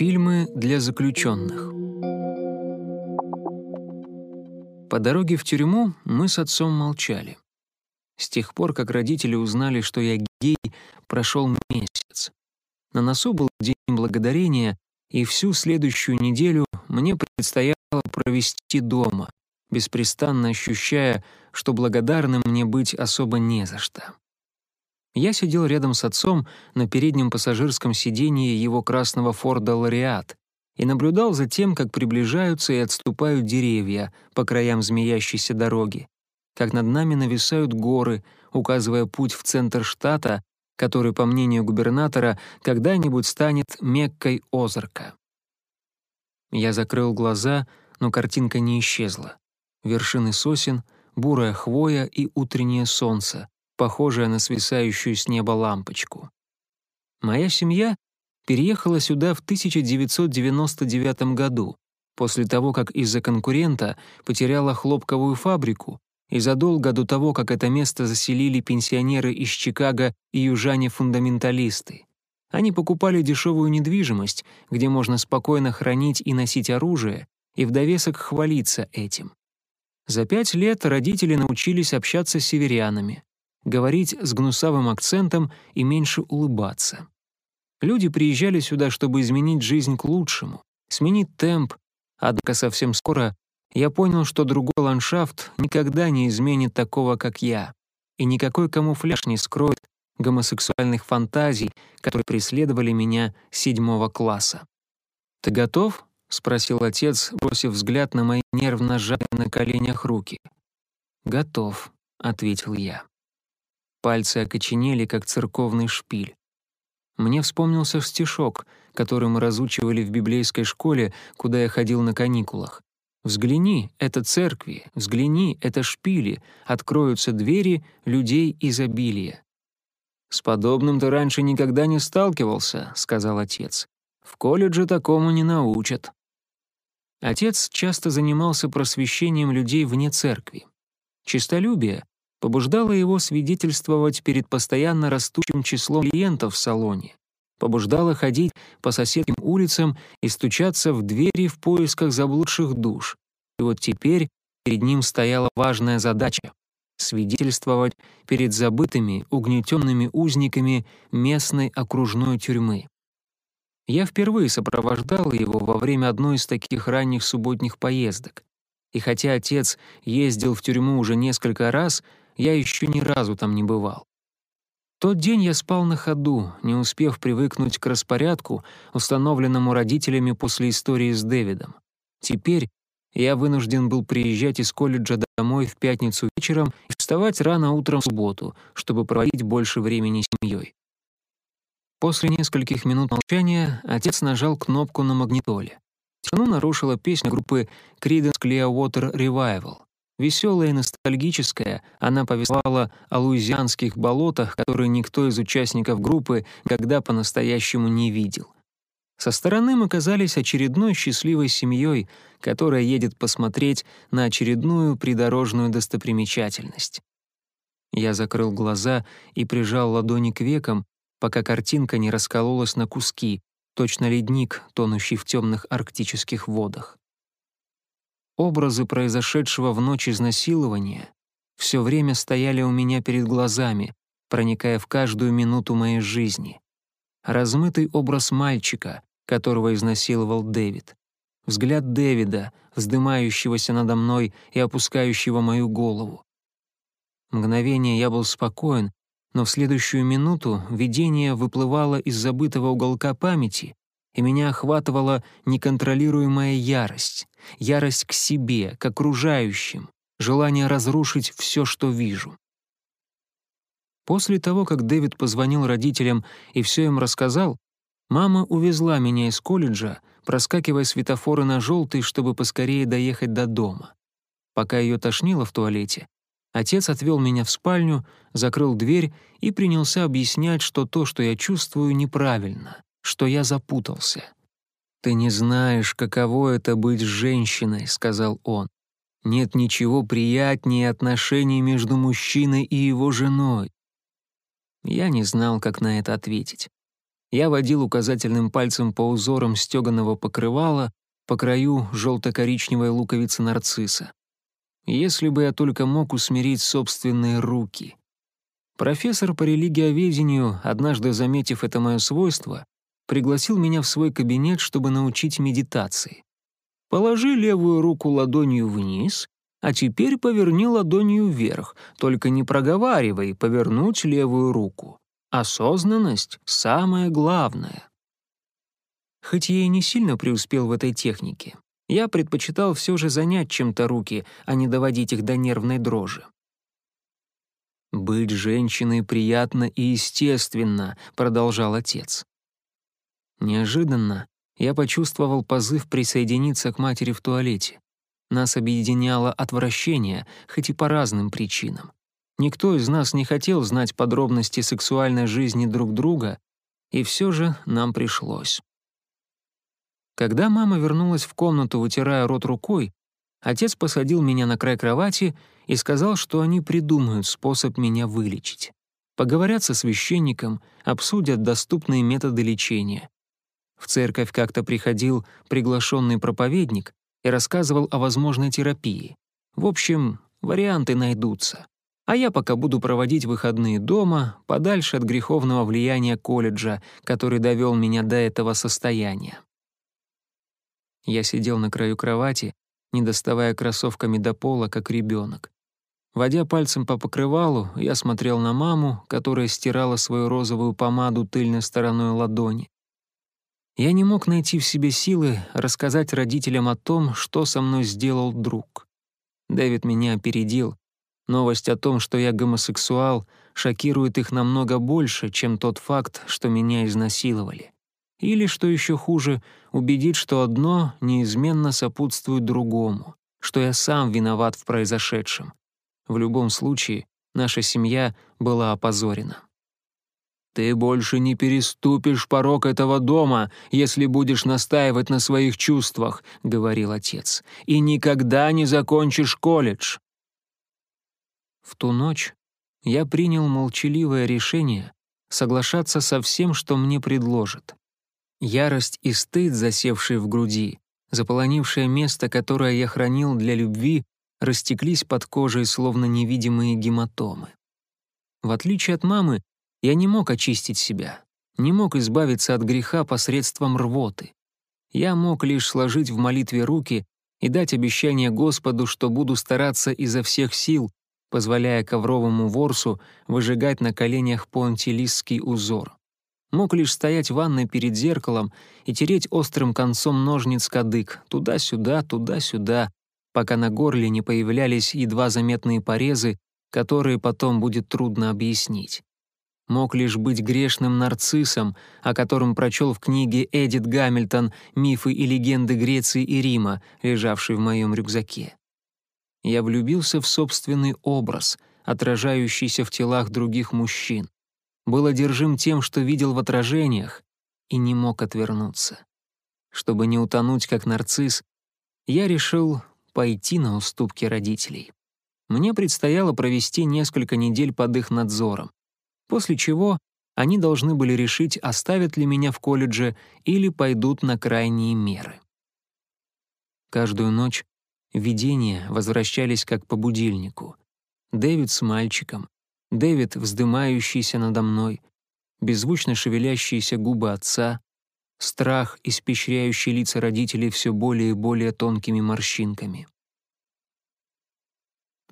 Фильмы для заключенных. По дороге в тюрьму мы с отцом молчали. С тех пор, как родители узнали, что я гей, прошел месяц. На носу был День Благодарения, и всю следующую неделю мне предстояло провести дома, беспрестанно ощущая, что благодарным мне быть особо не за что. Я сидел рядом с отцом на переднем пассажирском сидении его красного Форда «Лариат» и наблюдал за тем, как приближаются и отступают деревья по краям змеящейся дороги, как над нами нависают горы, указывая путь в центр штата, который, по мнению губернатора, когда-нибудь станет Меккой Озарка. Я закрыл глаза, но картинка не исчезла. Вершины сосен, бурая хвоя и утреннее солнце, похожая на свисающую с неба лампочку. Моя семья переехала сюда в 1999 году, после того, как из-за конкурента потеряла хлопковую фабрику и задолго до того, как это место заселили пенсионеры из Чикаго и южане-фундаменталисты. Они покупали дешевую недвижимость, где можно спокойно хранить и носить оружие, и в довесок хвалиться этим. За пять лет родители научились общаться с северянами, говорить с гнусавым акцентом и меньше улыбаться. Люди приезжали сюда, чтобы изменить жизнь к лучшему, сменить темп, однако совсем скоро я понял, что другой ландшафт никогда не изменит такого, как я, и никакой камуфляж не скроет гомосексуальных фантазий, которые преследовали меня седьмого класса. «Ты готов?» — спросил отец, бросив взгляд на мои нервно сжатые на коленях руки. «Готов», — ответил я. Пальцы окоченели, как церковный шпиль. Мне вспомнился стишок, который мы разучивали в библейской школе, куда я ходил на каникулах. «Взгляни, это церкви, взгляни, это шпили, откроются двери людей изобилия». «С подобным ты раньше никогда не сталкивался», — сказал отец. «В колледже такому не научат». Отец часто занимался просвещением людей вне церкви. Чистолюбие побуждало его свидетельствовать перед постоянно растущим числом клиентов в салоне, побуждало ходить по соседним улицам и стучаться в двери в поисках заблудших душ. И вот теперь перед ним стояла важная задача — свидетельствовать перед забытыми, угнетенными узниками местной окружной тюрьмы. Я впервые сопровождал его во время одной из таких ранних субботних поездок. И хотя отец ездил в тюрьму уже несколько раз, я еще ни разу там не бывал. Тот день я спал на ходу, не успев привыкнуть к распорядку, установленному родителями после истории с Дэвидом. Теперь я вынужден был приезжать из колледжа домой в пятницу вечером и вставать рано утром в субботу, чтобы проводить больше времени с семьей. После нескольких минут молчания отец нажал кнопку на магнитоле. Тишину нарушила песня группы Creedence Clearwater Revival. Веселая и ностальгическая, она повествовала о луизианских болотах, которые никто из участников группы когда по-настоящему не видел. Со стороны мы казались очередной счастливой семьей, которая едет посмотреть на очередную придорожную достопримечательность. Я закрыл глаза и прижал ладони к векам, пока картинка не раскололась на куски, точно ледник, тонущий в темных арктических водах. Образы произошедшего в ночь изнасилования все время стояли у меня перед глазами, проникая в каждую минуту моей жизни. Размытый образ мальчика, которого изнасиловал Дэвид. Взгляд Дэвида, вздымающегося надо мной и опускающего мою голову. Мгновение я был спокоен, но в следующую минуту видение выплывало из забытого уголка памяти и меня охватывала неконтролируемая ярость, ярость к себе, к окружающим, желание разрушить все, что вижу. После того, как Дэвид позвонил родителям и все им рассказал, мама увезла меня из колледжа, проскакивая светофоры на желтый, чтобы поскорее доехать до дома. Пока ее тошнило в туалете, отец отвел меня в спальню, закрыл дверь и принялся объяснять, что то, что я чувствую, неправильно, что я запутался. «Ты не знаешь, каково это быть женщиной», — сказал он. «Нет ничего приятнее отношений между мужчиной и его женой». Я не знал, как на это ответить. Я водил указательным пальцем по узорам стеганого покрывала, по краю желто-коричневой луковицы нарцисса. Если бы я только мог усмирить собственные руки. Профессор по религиоведению, однажды заметив это мое свойство, пригласил меня в свой кабинет, чтобы научить медитации. Положи левую руку ладонью вниз, а теперь поверни ладонью вверх, только не проговаривай повернуть левую руку. Осознанность — самое главное. Хоть я и не сильно преуспел в этой технике, я предпочитал все же занять чем-то руки, а не доводить их до нервной дрожи. «Быть женщиной приятно и естественно», — продолжал отец. Неожиданно я почувствовал позыв присоединиться к матери в туалете. Нас объединяло отвращение, хоть и по разным причинам. Никто из нас не хотел знать подробности сексуальной жизни друг друга, и все же нам пришлось. Когда мама вернулась в комнату, вытирая рот рукой, отец посадил меня на край кровати и сказал, что они придумают способ меня вылечить. Поговорят со священником, обсудят доступные методы лечения. В церковь как-то приходил приглашенный проповедник и рассказывал о возможной терапии. В общем, варианты найдутся а я пока буду проводить выходные дома, подальше от греховного влияния колледжа, который довел меня до этого состояния. Я сидел на краю кровати, не доставая кроссовками до пола, как ребенок. Водя пальцем по покрывалу, я смотрел на маму, которая стирала свою розовую помаду тыльной стороной ладони. Я не мог найти в себе силы рассказать родителям о том, что со мной сделал друг. Дэвид меня опередил, Новость о том, что я гомосексуал, шокирует их намного больше, чем тот факт, что меня изнасиловали. Или, что еще хуже, убедит, что одно неизменно сопутствует другому, что я сам виноват в произошедшем. В любом случае, наша семья была опозорена. «Ты больше не переступишь порог этого дома, если будешь настаивать на своих чувствах», — говорил отец, «и никогда не закончишь колледж. В ту ночь я принял молчаливое решение соглашаться со всем, что мне предложат. Ярость и стыд, засевшие в груди, заполонившее место, которое я хранил для любви, растеклись под кожей, словно невидимые гематомы. В отличие от мамы, я не мог очистить себя, не мог избавиться от греха посредством рвоты. Я мог лишь сложить в молитве руки и дать обещание Господу, что буду стараться изо всех сил, позволяя ковровому ворсу выжигать на коленях понтилистский узор. Мог лишь стоять в ванной перед зеркалом и тереть острым концом ножниц кадык, туда-сюда, туда-сюда, пока на горле не появлялись едва заметные порезы, которые потом будет трудно объяснить. Мог лишь быть грешным нарциссом, о котором прочел в книге Эдит Гамильтон «Мифы и легенды Греции и Рима», лежавшей в моем рюкзаке. Я влюбился в собственный образ, отражающийся в телах других мужчин. Был одержим тем, что видел в отражениях, и не мог отвернуться. Чтобы не утонуть как нарцисс, я решил пойти на уступки родителей. Мне предстояло провести несколько недель под их надзором, после чего они должны были решить, оставят ли меня в колледже или пойдут на крайние меры. Каждую ночь Видения возвращались как по будильнику. Дэвид с мальчиком, Дэвид, вздымающийся надо мной, беззвучно шевелящиеся губы отца, страх, испещряющий лица родителей все более и более тонкими морщинками.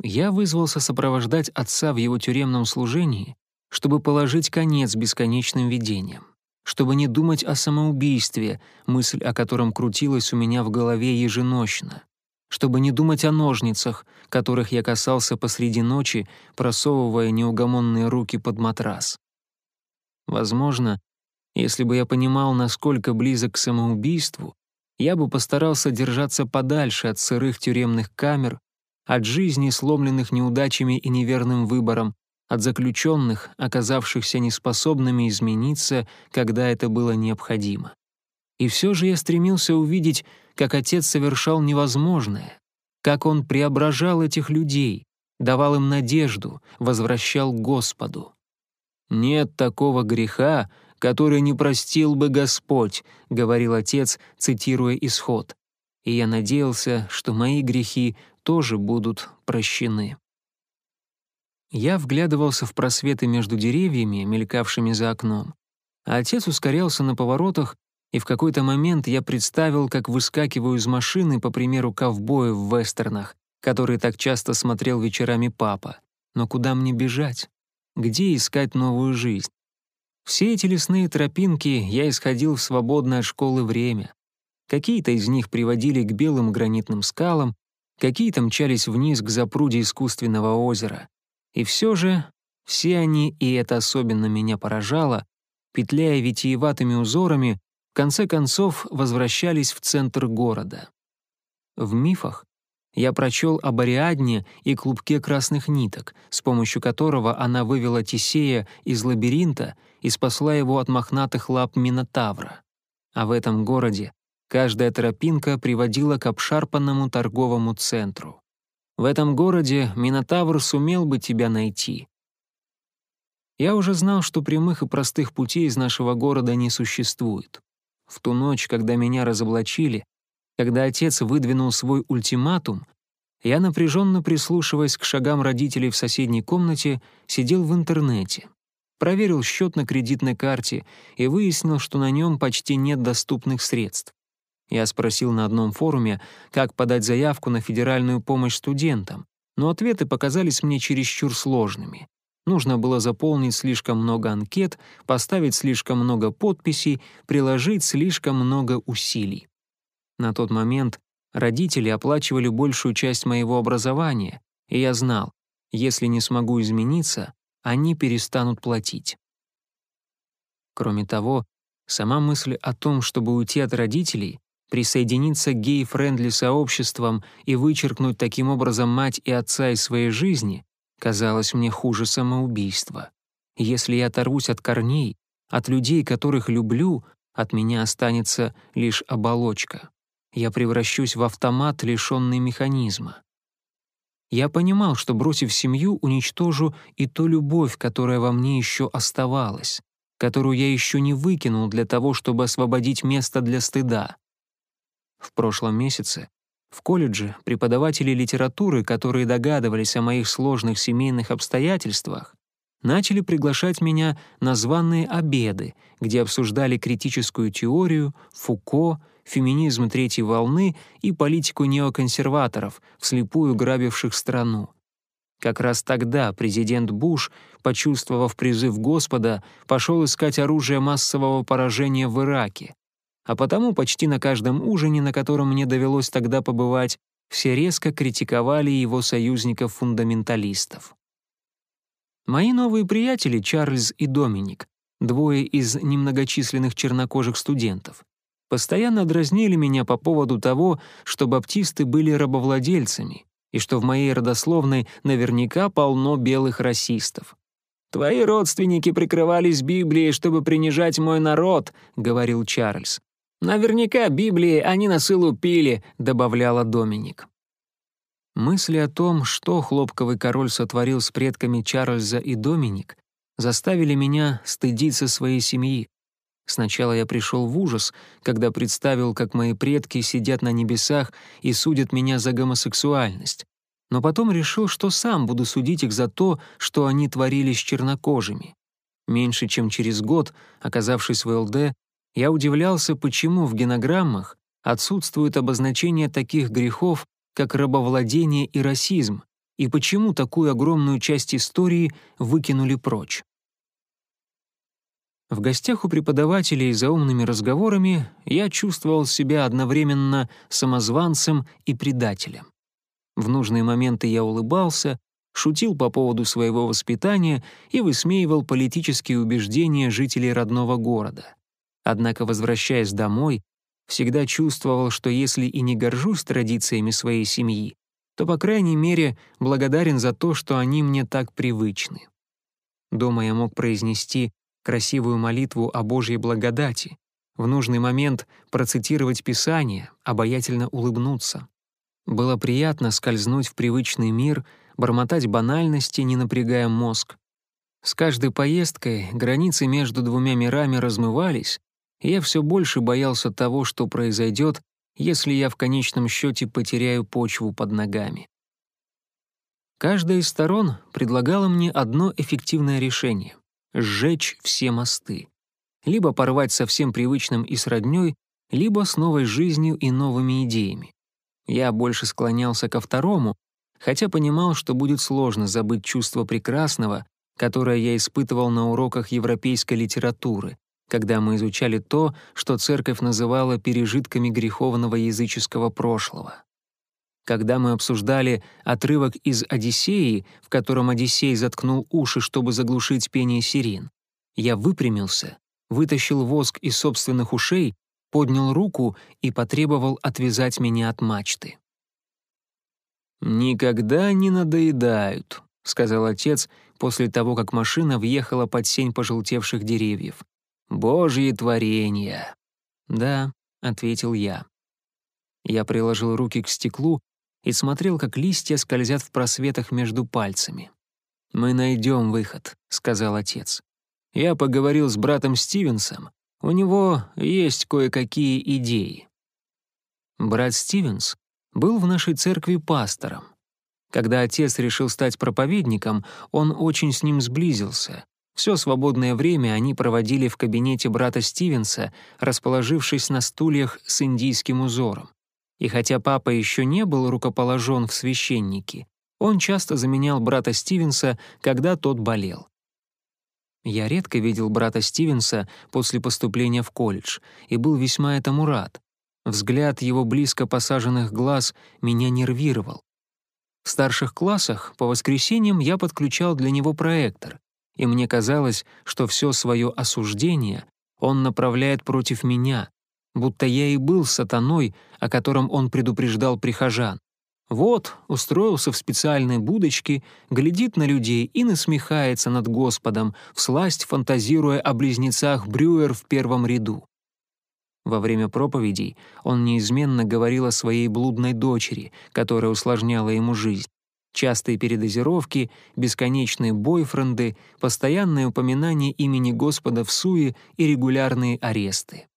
Я вызвался сопровождать отца в его тюремном служении, чтобы положить конец бесконечным видениям, чтобы не думать о самоубийстве, мысль о котором крутилась у меня в голове еженочно чтобы не думать о ножницах, которых я касался посреди ночи, просовывая неугомонные руки под матрас. Возможно, если бы я понимал, насколько близок к самоубийству, я бы постарался держаться подальше от сырых тюремных камер, от жизни, сломленных неудачами и неверным выбором, от заключенных, оказавшихся неспособными измениться, когда это было необходимо. И все же я стремился увидеть, как отец совершал невозможное, как он преображал этих людей, давал им надежду, возвращал Господу. Нет такого греха, который не простил бы Господь», — говорил отец, цитируя исход. И я надеялся, что мои грехи тоже будут прощены. Я вглядывался в просветы между деревьями, мелькавшими за окном. А отец ускорялся на поворотах, и в какой-то момент я представил, как выскакиваю из машины, по примеру ковбоев в вестернах, которые так часто смотрел вечерами папа. Но куда мне бежать? Где искать новую жизнь? Все эти лесные тропинки я исходил в свободное от школы время. Какие-то из них приводили к белым гранитным скалам, какие-то мчались вниз к запруде искусственного озера. И все же все они, и это особенно меня поражало, петляя витиеватыми узорами, в конце концов возвращались в центр города. В мифах я прочел об Ариадне и клубке красных ниток, с помощью которого она вывела Тисея из лабиринта и спасла его от мохнатых лап Минотавра. А в этом городе каждая тропинка приводила к обшарпанному торговому центру. В этом городе Минотавр сумел бы тебя найти. Я уже знал, что прямых и простых путей из нашего города не существует. В ту ночь, когда меня разоблачили, когда отец выдвинул свой ультиматум, я, напряженно прислушиваясь к шагам родителей в соседней комнате, сидел в интернете. Проверил счет на кредитной карте и выяснил, что на нем почти нет доступных средств. Я спросил на одном форуме, как подать заявку на федеральную помощь студентам, но ответы показались мне чересчур сложными. Нужно было заполнить слишком много анкет, поставить слишком много подписей, приложить слишком много усилий. На тот момент родители оплачивали большую часть моего образования, и я знал, если не смогу измениться, они перестанут платить. Кроме того, сама мысль о том, чтобы уйти от родителей, присоединиться к гей-френдли сообществам и вычеркнуть таким образом мать и отца из своей жизни, казалось мне хуже самоубийства. Если я оторвусь от корней, от людей, которых люблю, от меня останется лишь оболочка я превращусь в автомат, лишенный механизма. Я понимал, что, бросив семью, уничтожу и ту любовь, которая во мне еще оставалась, которую я еще не выкинул для того, чтобы освободить место для стыда. В прошлом месяце в колледже преподаватели литературы, которые догадывались о моих сложных семейных обстоятельствах, начали приглашать меня на званые обеды, где обсуждали критическую теорию, Фуко, феминизм третьей волны и политику неоконсерваторов, вслепую грабивших страну. Как раз тогда президент Буш, почувствовав призыв Господа, пошел искать оружие массового поражения в Ираке. А потому почти на каждом ужине, на котором мне довелось тогда побывать, все резко критиковали его союзников-фундаменталистов. Мои новые приятели Чарльз и Доминик, двое из немногочисленных чернокожих студентов, постоянно дразнили меня по поводу того, что баптисты были рабовладельцами и что в моей родословной наверняка полно белых расистов. «Твои родственники прикрывались Библией, чтобы принижать мой народ», — говорил Чарльз. «Наверняка Библии они на сылу пили», — добавляла Доминик. Мысли о том, что хлопковый король сотворил с предками Чарльза и Доминик, заставили меня стыдиться своей семьи. Сначала я пришел в ужас, когда представил, как мои предки сидят на небесах и судят меня за гомосексуальность. Но потом решил, что сам буду судить их за то, что они творили с чернокожими. Меньше чем через год, оказавшись в ЛД, я удивлялся, почему в генограммах отсутствует обозначение таких грехов, как рабовладение и расизм, и почему такую огромную часть истории выкинули прочь. В гостях у преподавателей за умными разговорами я чувствовал себя одновременно самозванцем и предателем. В нужные моменты я улыбался, шутил по поводу своего воспитания и высмеивал политические убеждения жителей родного города. Однако, возвращаясь домой, всегда чувствовал, что если и не горжусь традициями своей семьи, то, по крайней мере, благодарен за то, что они мне так привычны. Дома я мог произнести красивую молитву о Божьей благодати, в нужный момент процитировать Писание, обаятельно улыбнуться. Было приятно скользнуть в привычный мир, бормотать банальности, не напрягая мозг. С каждой поездкой границы между двумя мирами размывались, я все больше боялся того, что произойдет, если я в конечном счете потеряю почву под ногами. Каждая из сторон предлагала мне одно эффективное решение — сжечь все мосты. Либо порвать со всем привычным и с роднёй, либо с новой жизнью и новыми идеями. Я больше склонялся ко второму, хотя понимал, что будет сложно забыть чувство прекрасного, которое я испытывал на уроках европейской литературы, когда мы изучали то, что церковь называла пережитками греховного языческого прошлого. Когда мы обсуждали отрывок из «Одиссеи», в котором Одиссей заткнул уши, чтобы заглушить пение сирен, я выпрямился, вытащил воск из собственных ушей, поднял руку и потребовал отвязать меня от мачты. «Никогда не надоедают», — сказал отец после того, как машина въехала под сень пожелтевших деревьев. «Божьи творения!» «Да», — ответил я. Я приложил руки к стеклу и смотрел, как листья скользят в просветах между пальцами. «Мы найдем выход», — сказал отец. «Я поговорил с братом Стивенсом. У него есть кое-какие идеи». Брат Стивенс был в нашей церкви пастором. Когда отец решил стать проповедником, он очень с ним сблизился. Все свободное время они проводили в кабинете брата Стивенса, расположившись на стульях с индийским узором. И хотя папа еще не был рукоположен в священники, он часто заменял брата Стивенса, когда тот болел. Я редко видел брата Стивенса после поступления в колледж и был весьма этому рад. Взгляд его близко посаженных глаз меня нервировал. В старших классах по воскресеньям я подключал для него проектор, и мне казалось, что все свое осуждение он направляет против меня, будто я и был сатаной, о котором он предупреждал прихожан. Вот, устроился в специальной будочке, глядит на людей и насмехается над Господом, всласть фантазируя о близнецах Брюер в первом ряду. Во время проповедей он неизменно говорил о своей блудной дочери, которая усложняла ему жизнь. Частые передозировки, бесконечные бойфренды, постоянное упоминание имени Господа в суе и регулярные аресты.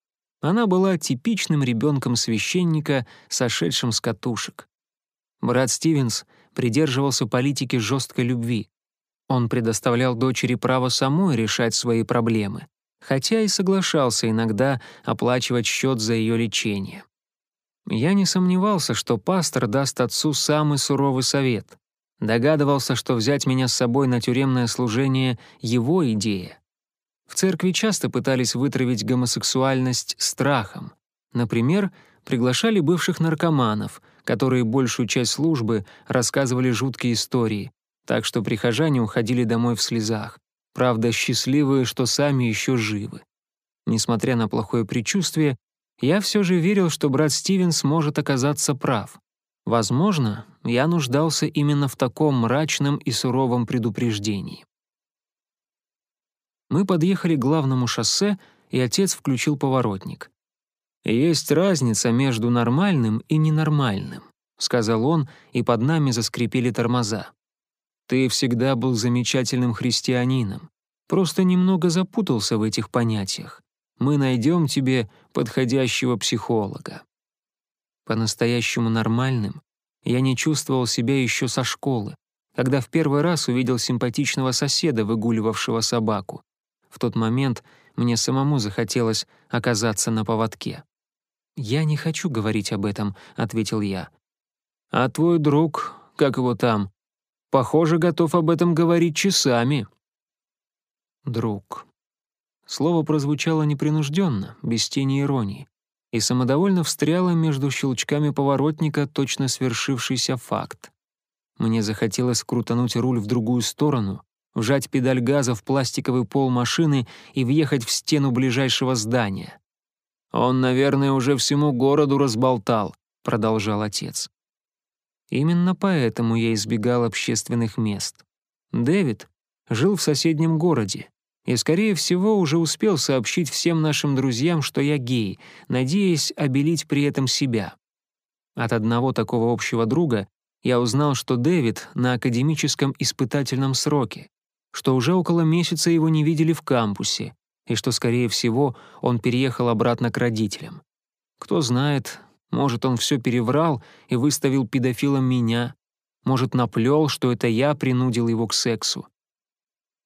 Она была типичным ребенком священника, сошедшим с катушек. Брат Стивенс придерживался политики жесткой любви. Он предоставлял дочери право самой решать свои проблемы, хотя и соглашался иногда оплачивать счет за ее лечение. Я не сомневался, что пастор даст отцу самый суровый совет. Догадывался, что взять меня с собой на тюремное служение — его идея. В церкви часто пытались вытравить гомосексуальность страхом. Например, приглашали бывших наркоманов, которые большую часть службы рассказывали жуткие истории, так что прихожане уходили домой в слезах, правда, счастливые, что сами еще живы. Несмотря на плохое предчувствие, я все же верил, что брат Стивенс может оказаться прав. Возможно, я нуждался именно в таком мрачном и суровом предупреждении. Мы подъехали к главному шоссе, и отец включил поворотник. «Есть разница между нормальным и ненормальным», — сказал он, и под нами заскрипели тормоза. «Ты всегда был замечательным христианином, просто немного запутался в этих понятиях. Мы найдем тебе подходящего психолога». По-настоящему нормальным я не чувствовал себя еще со школы, когда в первый раз увидел симпатичного соседа, выгуливавшего собаку. В тот момент мне самому захотелось оказаться на поводке. «Я не хочу говорить об этом», — ответил я. «А твой друг, как его там, похоже, готов об этом говорить часами». «Друг». Слово прозвучало непринужденно, без тени иронии, и самодовольно встряло между щелчками поворотника точно свершившийся факт. Мне захотелось крутануть руль в другую сторону, вжать педаль газа в пластиковый пол машины и въехать в стену ближайшего здания. «Он, наверное, уже всему городу разболтал», — продолжал отец. Именно поэтому я избегал общественных мест. Дэвид жил в соседнем городе и, скорее всего, уже успел сообщить всем нашим друзьям, что я гей, надеясь обелить при этом себя. От одного такого общего друга я узнал, что Дэвид на академическом испытательном сроке, что уже около месяца его не видели в кампусе, и что, скорее всего, он переехал обратно к родителям. Кто знает, может, он все переврал и выставил педофилом меня, может, наплел, что это я принудил его к сексу.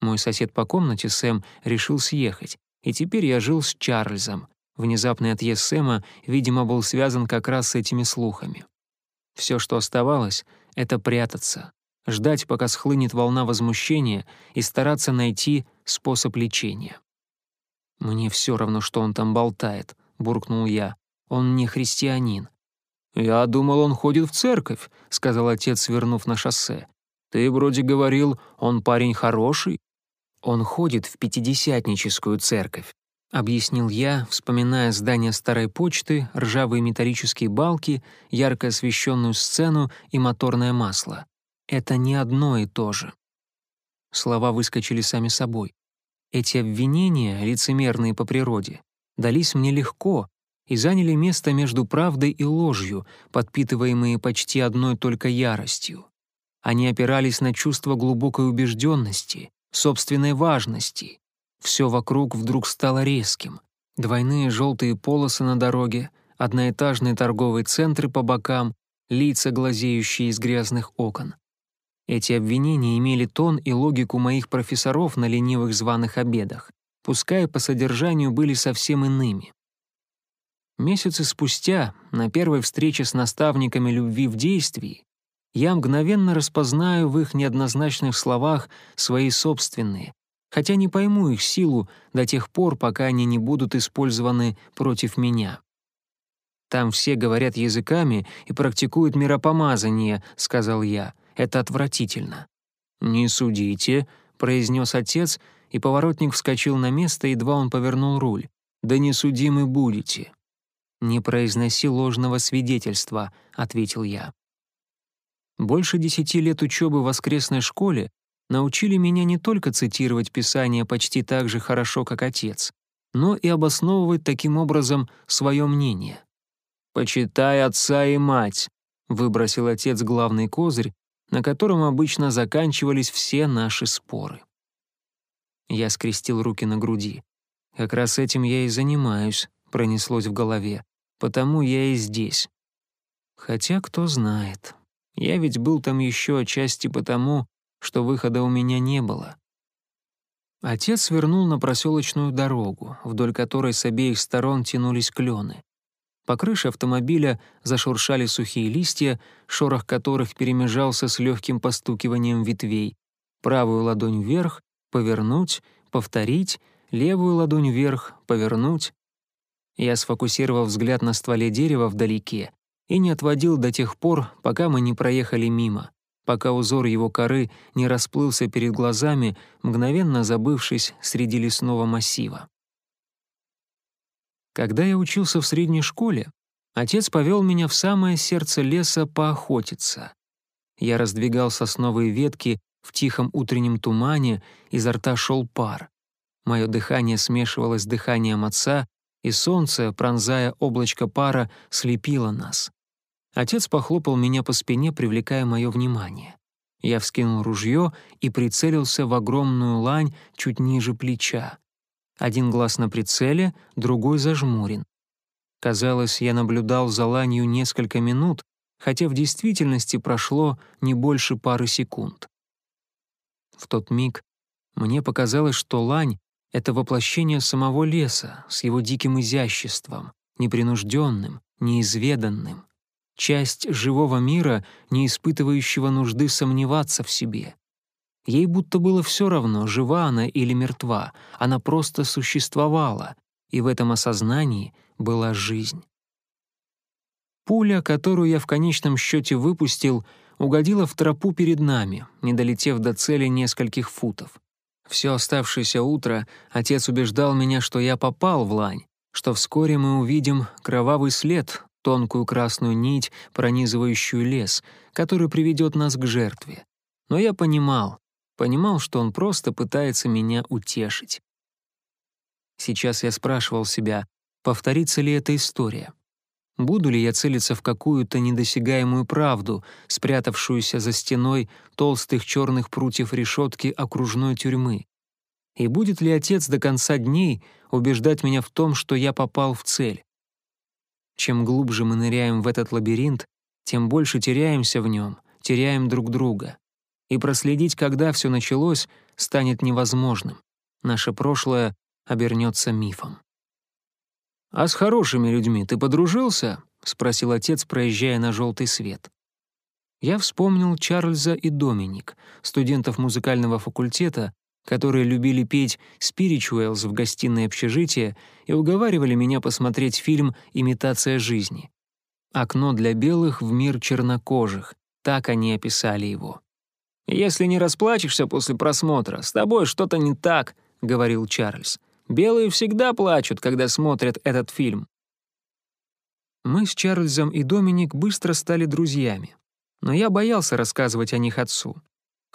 Мой сосед по комнате, Сэм, решил съехать, и теперь я жил с Чарльзом. Внезапный отъезд Сэма, видимо, был связан как раз с этими слухами. Все, что оставалось, — это прятаться, ждать, пока схлынет волна возмущения, и стараться найти способ лечения. «Мне все равно, что он там болтает», — буркнул я. «Он не христианин». «Я думал, он ходит в церковь», — сказал отец, свернув на шоссе. «Ты вроде говорил, он парень хороший». «Он ходит в пятидесятническую церковь», — объяснил я, вспоминая здание старой почты, ржавые металлические балки, ярко освещенную сцену и моторное масло. Это не одно и то же. Слова выскочили сами собой. Эти обвинения, лицемерные по природе, дались мне легко и заняли место между правдой и ложью, подпитываемые почти одной только яростью. Они опирались на чувство глубокой убежденности, собственной важности. Все вокруг вдруг стало резким. Двойные желтые полосы на дороге, одноэтажные торговые центры по бокам, лица, глазеющие из грязных окон. Эти обвинения имели тон и логику моих профессоров на ленивых званых обедах, пускай по содержанию были совсем иными. Месяцы спустя, на первой встрече с наставниками любви в действии, я мгновенно распознаю в их неоднозначных словах свои собственные, хотя не пойму их силу до тех пор, пока они не будут использованы против меня. «Там все говорят языками и практикуют миропомазание», — сказал я, — это отвратительно». «Не судите», — произнес отец, и поворотник вскочил на место, едва он повернул руль. «Да не судимы будете». «Не произноси ложного свидетельства», — ответил я. Больше десяти лет учебы в воскресной школе научили меня не только цитировать Писание почти так же хорошо, как отец, но и обосновывать таким образом свое мнение. «Почитай отца и мать», — выбросил отец главный козырь, на котором обычно заканчивались все наши споры. Я скрестил руки на груди. Как раз этим я и занимаюсь, пронеслось в голове. Потому я и здесь. Хотя кто знает. Я ведь был там еще отчасти потому, что выхода у меня не было. Отец свернул на проселочную дорогу, вдоль которой с обеих сторон тянулись клены. По крыше автомобиля зашуршали сухие листья, шорох которых перемежался с легким постукиванием ветвей. Правую ладонь вверх, повернуть, повторить, левую ладонь вверх, повернуть. Я сфокусировал взгляд на стволе дерева вдалеке и не отводил до тех пор, пока мы не проехали мимо, пока узор его коры не расплылся перед глазами, мгновенно забывшись среди лесного массива. Когда я учился в средней школе, отец повел меня в самое сердце леса поохотиться. Я раздвигал сосновые ветки в тихом утреннем тумане, изо рта шел пар. Мое дыхание смешивалось с дыханием отца, и солнце, пронзая облачко пара, слепило нас. Отец похлопал меня по спине, привлекая мое внимание. Я вскинул ружье и прицелился в огромную лань чуть ниже плеча. Один глаз на прицеле, другой зажмурен. Казалось, я наблюдал за ланью несколько минут, хотя в действительности прошло не больше пары секунд. В тот миг мне показалось, что лань — это воплощение самого леса с его диким изяществом, непринужденным, неизведанным, часть живого мира, не испытывающего нужды сомневаться в себе. Ей будто было все равно, жива она или мертва, она просто существовала, и в этом осознании была жизнь. Пуля, которую я в конечном счете выпустил, угодила в тропу перед нами, не долетев до цели нескольких футов. Все оставшееся утро отец убеждал меня, что я попал в лань, что вскоре мы увидим кровавый след, тонкую красную нить, пронизывающую лес, который приведет нас к жертве. Но я понимал, Понимал, что он просто пытается меня утешить. Сейчас я спрашивал себя, повторится ли эта история. Буду ли я целиться в какую-то недосягаемую правду, спрятавшуюся за стеной толстых черных прутьев решетки окружной тюрьмы? И будет ли отец до конца дней убеждать меня в том, что я попал в цель? Чем глубже мы ныряем в этот лабиринт, тем больше теряемся в нем, теряем друг друга. И проследить, когда все началось, станет невозможным. Наше прошлое обернется мифом. «А с хорошими людьми ты подружился?» — спросил отец, проезжая на желтый свет. Я вспомнил Чарльза и Доминик, студентов музыкального факультета, которые любили петь «Спиричуэлс» в гостиной общежития и уговаривали меня посмотреть фильм «Имитация жизни». «Окно для белых в мир чернокожих», так они описали его. «Если не расплачешься после просмотра, с тобой что-то не так», — говорил Чарльз. «Белые всегда плачут, когда смотрят этот фильм». Мы с Чарльзом и Доминик быстро стали друзьями, но я боялся рассказывать о них отцу.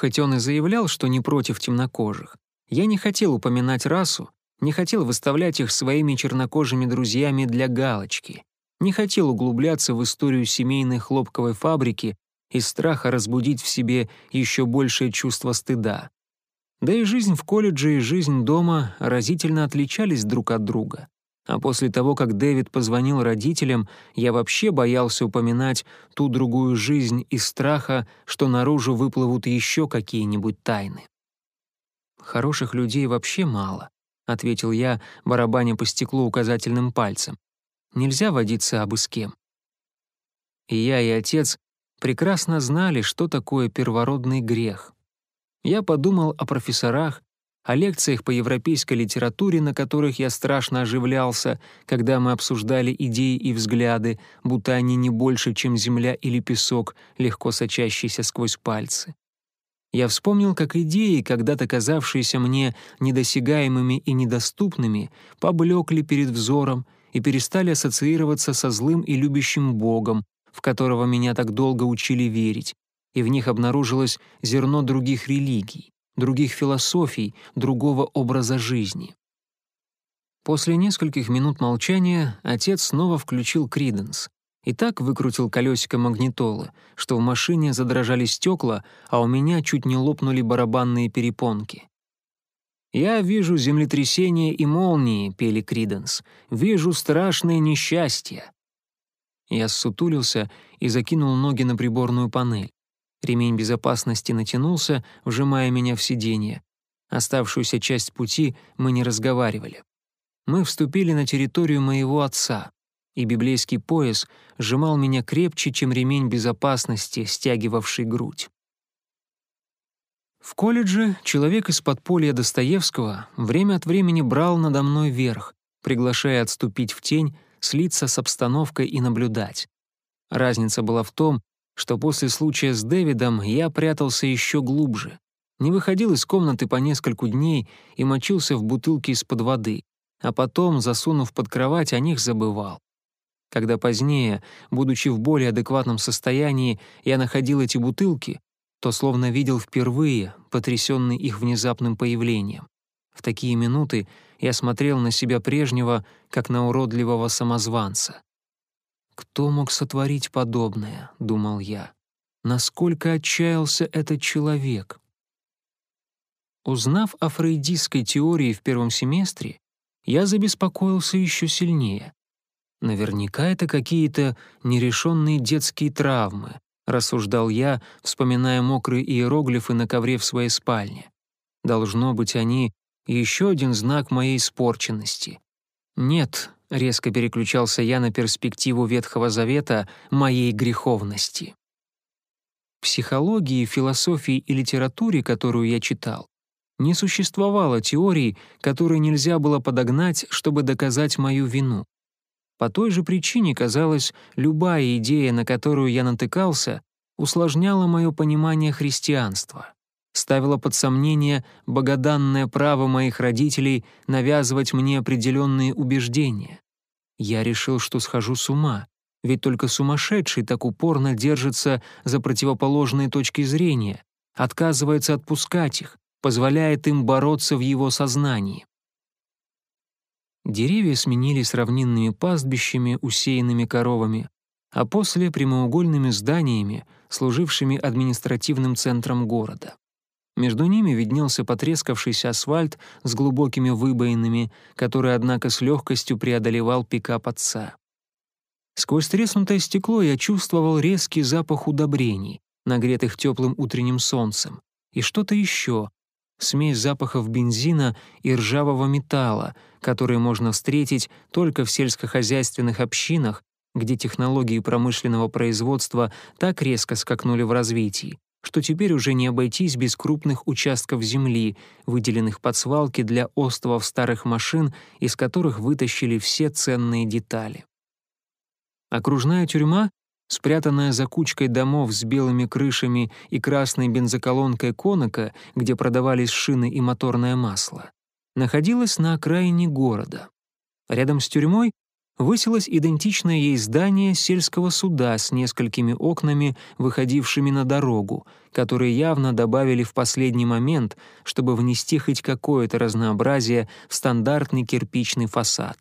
Хоть он и заявлял, что не против темнокожих, я не хотел упоминать расу, не хотел выставлять их своими чернокожими друзьями для галочки, не хотел углубляться в историю семейной хлопковой фабрики из страха разбудить в себе еще большее чувство стыда. Да и жизнь в колледже и жизнь дома разительно отличались друг от друга. А после того, как Дэвид позвонил родителям, я вообще боялся упоминать ту другую жизнь из страха, что наружу выплывут еще какие-нибудь тайны. «Хороших людей вообще мало», — ответил я, барабаня по стеклу указательным пальцем. «Нельзя водиться абы с кем». И я, и отец прекрасно знали, что такое первородный грех. Я подумал о профессорах, о лекциях по европейской литературе, на которых я страшно оживлялся, когда мы обсуждали идеи и взгляды, будто они не больше, чем земля или песок, легко сочащийся сквозь пальцы. Я вспомнил, как идеи, когда-то казавшиеся мне недосягаемыми и недоступными, поблекли перед взором и перестали ассоциироваться со злым и любящим Богом, в которого меня так долго учили верить, и в них обнаружилось зерно других религий других философий, другого образа жизни. После нескольких минут молчания отец снова включил Криденс и так выкрутил колесико магнитолы, что в машине задрожали стекла, а у меня чуть не лопнули барабанные перепонки. «Я вижу землетрясения и молнии», — пели Криденс. «Вижу страшное несчастье». Я ссутулился и закинул ноги на приборную панель. Ремень безопасности натянулся, вжимая меня в сиденье. Оставшуюся часть пути мы не разговаривали. Мы вступили на территорию моего отца, и библейский пояс сжимал меня крепче, чем ремень безопасности, стягивавший грудь. В колледже человек из подполья Достоевского время от времени брал надо мной верх, приглашая отступить в тень, слиться с обстановкой и наблюдать. Разница была в том, что после случая с Дэвидом я прятался еще глубже. Не выходил из комнаты по нескольку дней и мочился в бутылке из-под воды, а потом, засунув под кровать, о них забывал. Когда позднее, будучи в более адекватном состоянии, я находил эти бутылки, то словно видел впервые, потрясенный их внезапным появлением. В такие минуты я смотрел на себя прежнего, как на уродливого самозванца. «Кто мог сотворить подобное?» — думал я. «Насколько отчаялся этот человек?» Узнав о фрейдистской теории в первом семестре, я забеспокоился еще сильнее. Наверняка это какие-то нерешенные детские травмы, рассуждал я, вспоминая мокрые иероглифы на ковре в своей спальне. Должно быть, они еще один знак моей испорченности. Нет, Резко переключался я на перспективу Ветхого Завета моей греховности. В психологии, философии и литературе, которую я читал, не существовало теорий, которые нельзя было подогнать, чтобы доказать мою вину. По той же причине, казалось, любая идея, на которую я натыкался, усложняла мое понимание христианства ставила под сомнение богоданное право моих родителей навязывать мне определенные убеждения. Я решил, что схожу с ума, ведь только сумасшедший так упорно держится за противоположные точки зрения, отказывается отпускать их, позволяет им бороться в его сознании. Деревья сменились равнинными пастбищами, усеянными коровами, а после — прямоугольными зданиями, служившими административным центром города. Между ними виднелся потрескавшийся асфальт с глубокими выбоинами, который, однако, с легкостью преодолевал пикап отца. Сквозь треснутое стекло я чувствовал резкий запах удобрений, нагретых теплым утренним солнцем, и что-то еще, смесь запахов бензина и ржавого металла, которые можно встретить только в сельскохозяйственных общинах, где технологии промышленного производства так резко скакнули в развитии, что теперь уже не обойтись без крупных участков земли, выделенных под свалки для островов старых машин, из которых вытащили все ценные детали. Окружная тюрьма, спрятанная за кучкой домов с белыми крышами и красной бензоколонкой Конока, где продавались шины и моторное масло, находилась на окраине города. Рядом с тюрьмой высилось идентичное ей здание сельского суда с несколькими окнами, выходившими на дорогу, которые явно добавили в последний момент, чтобы внести хоть какое-то разнообразие в стандартный кирпичный фасад.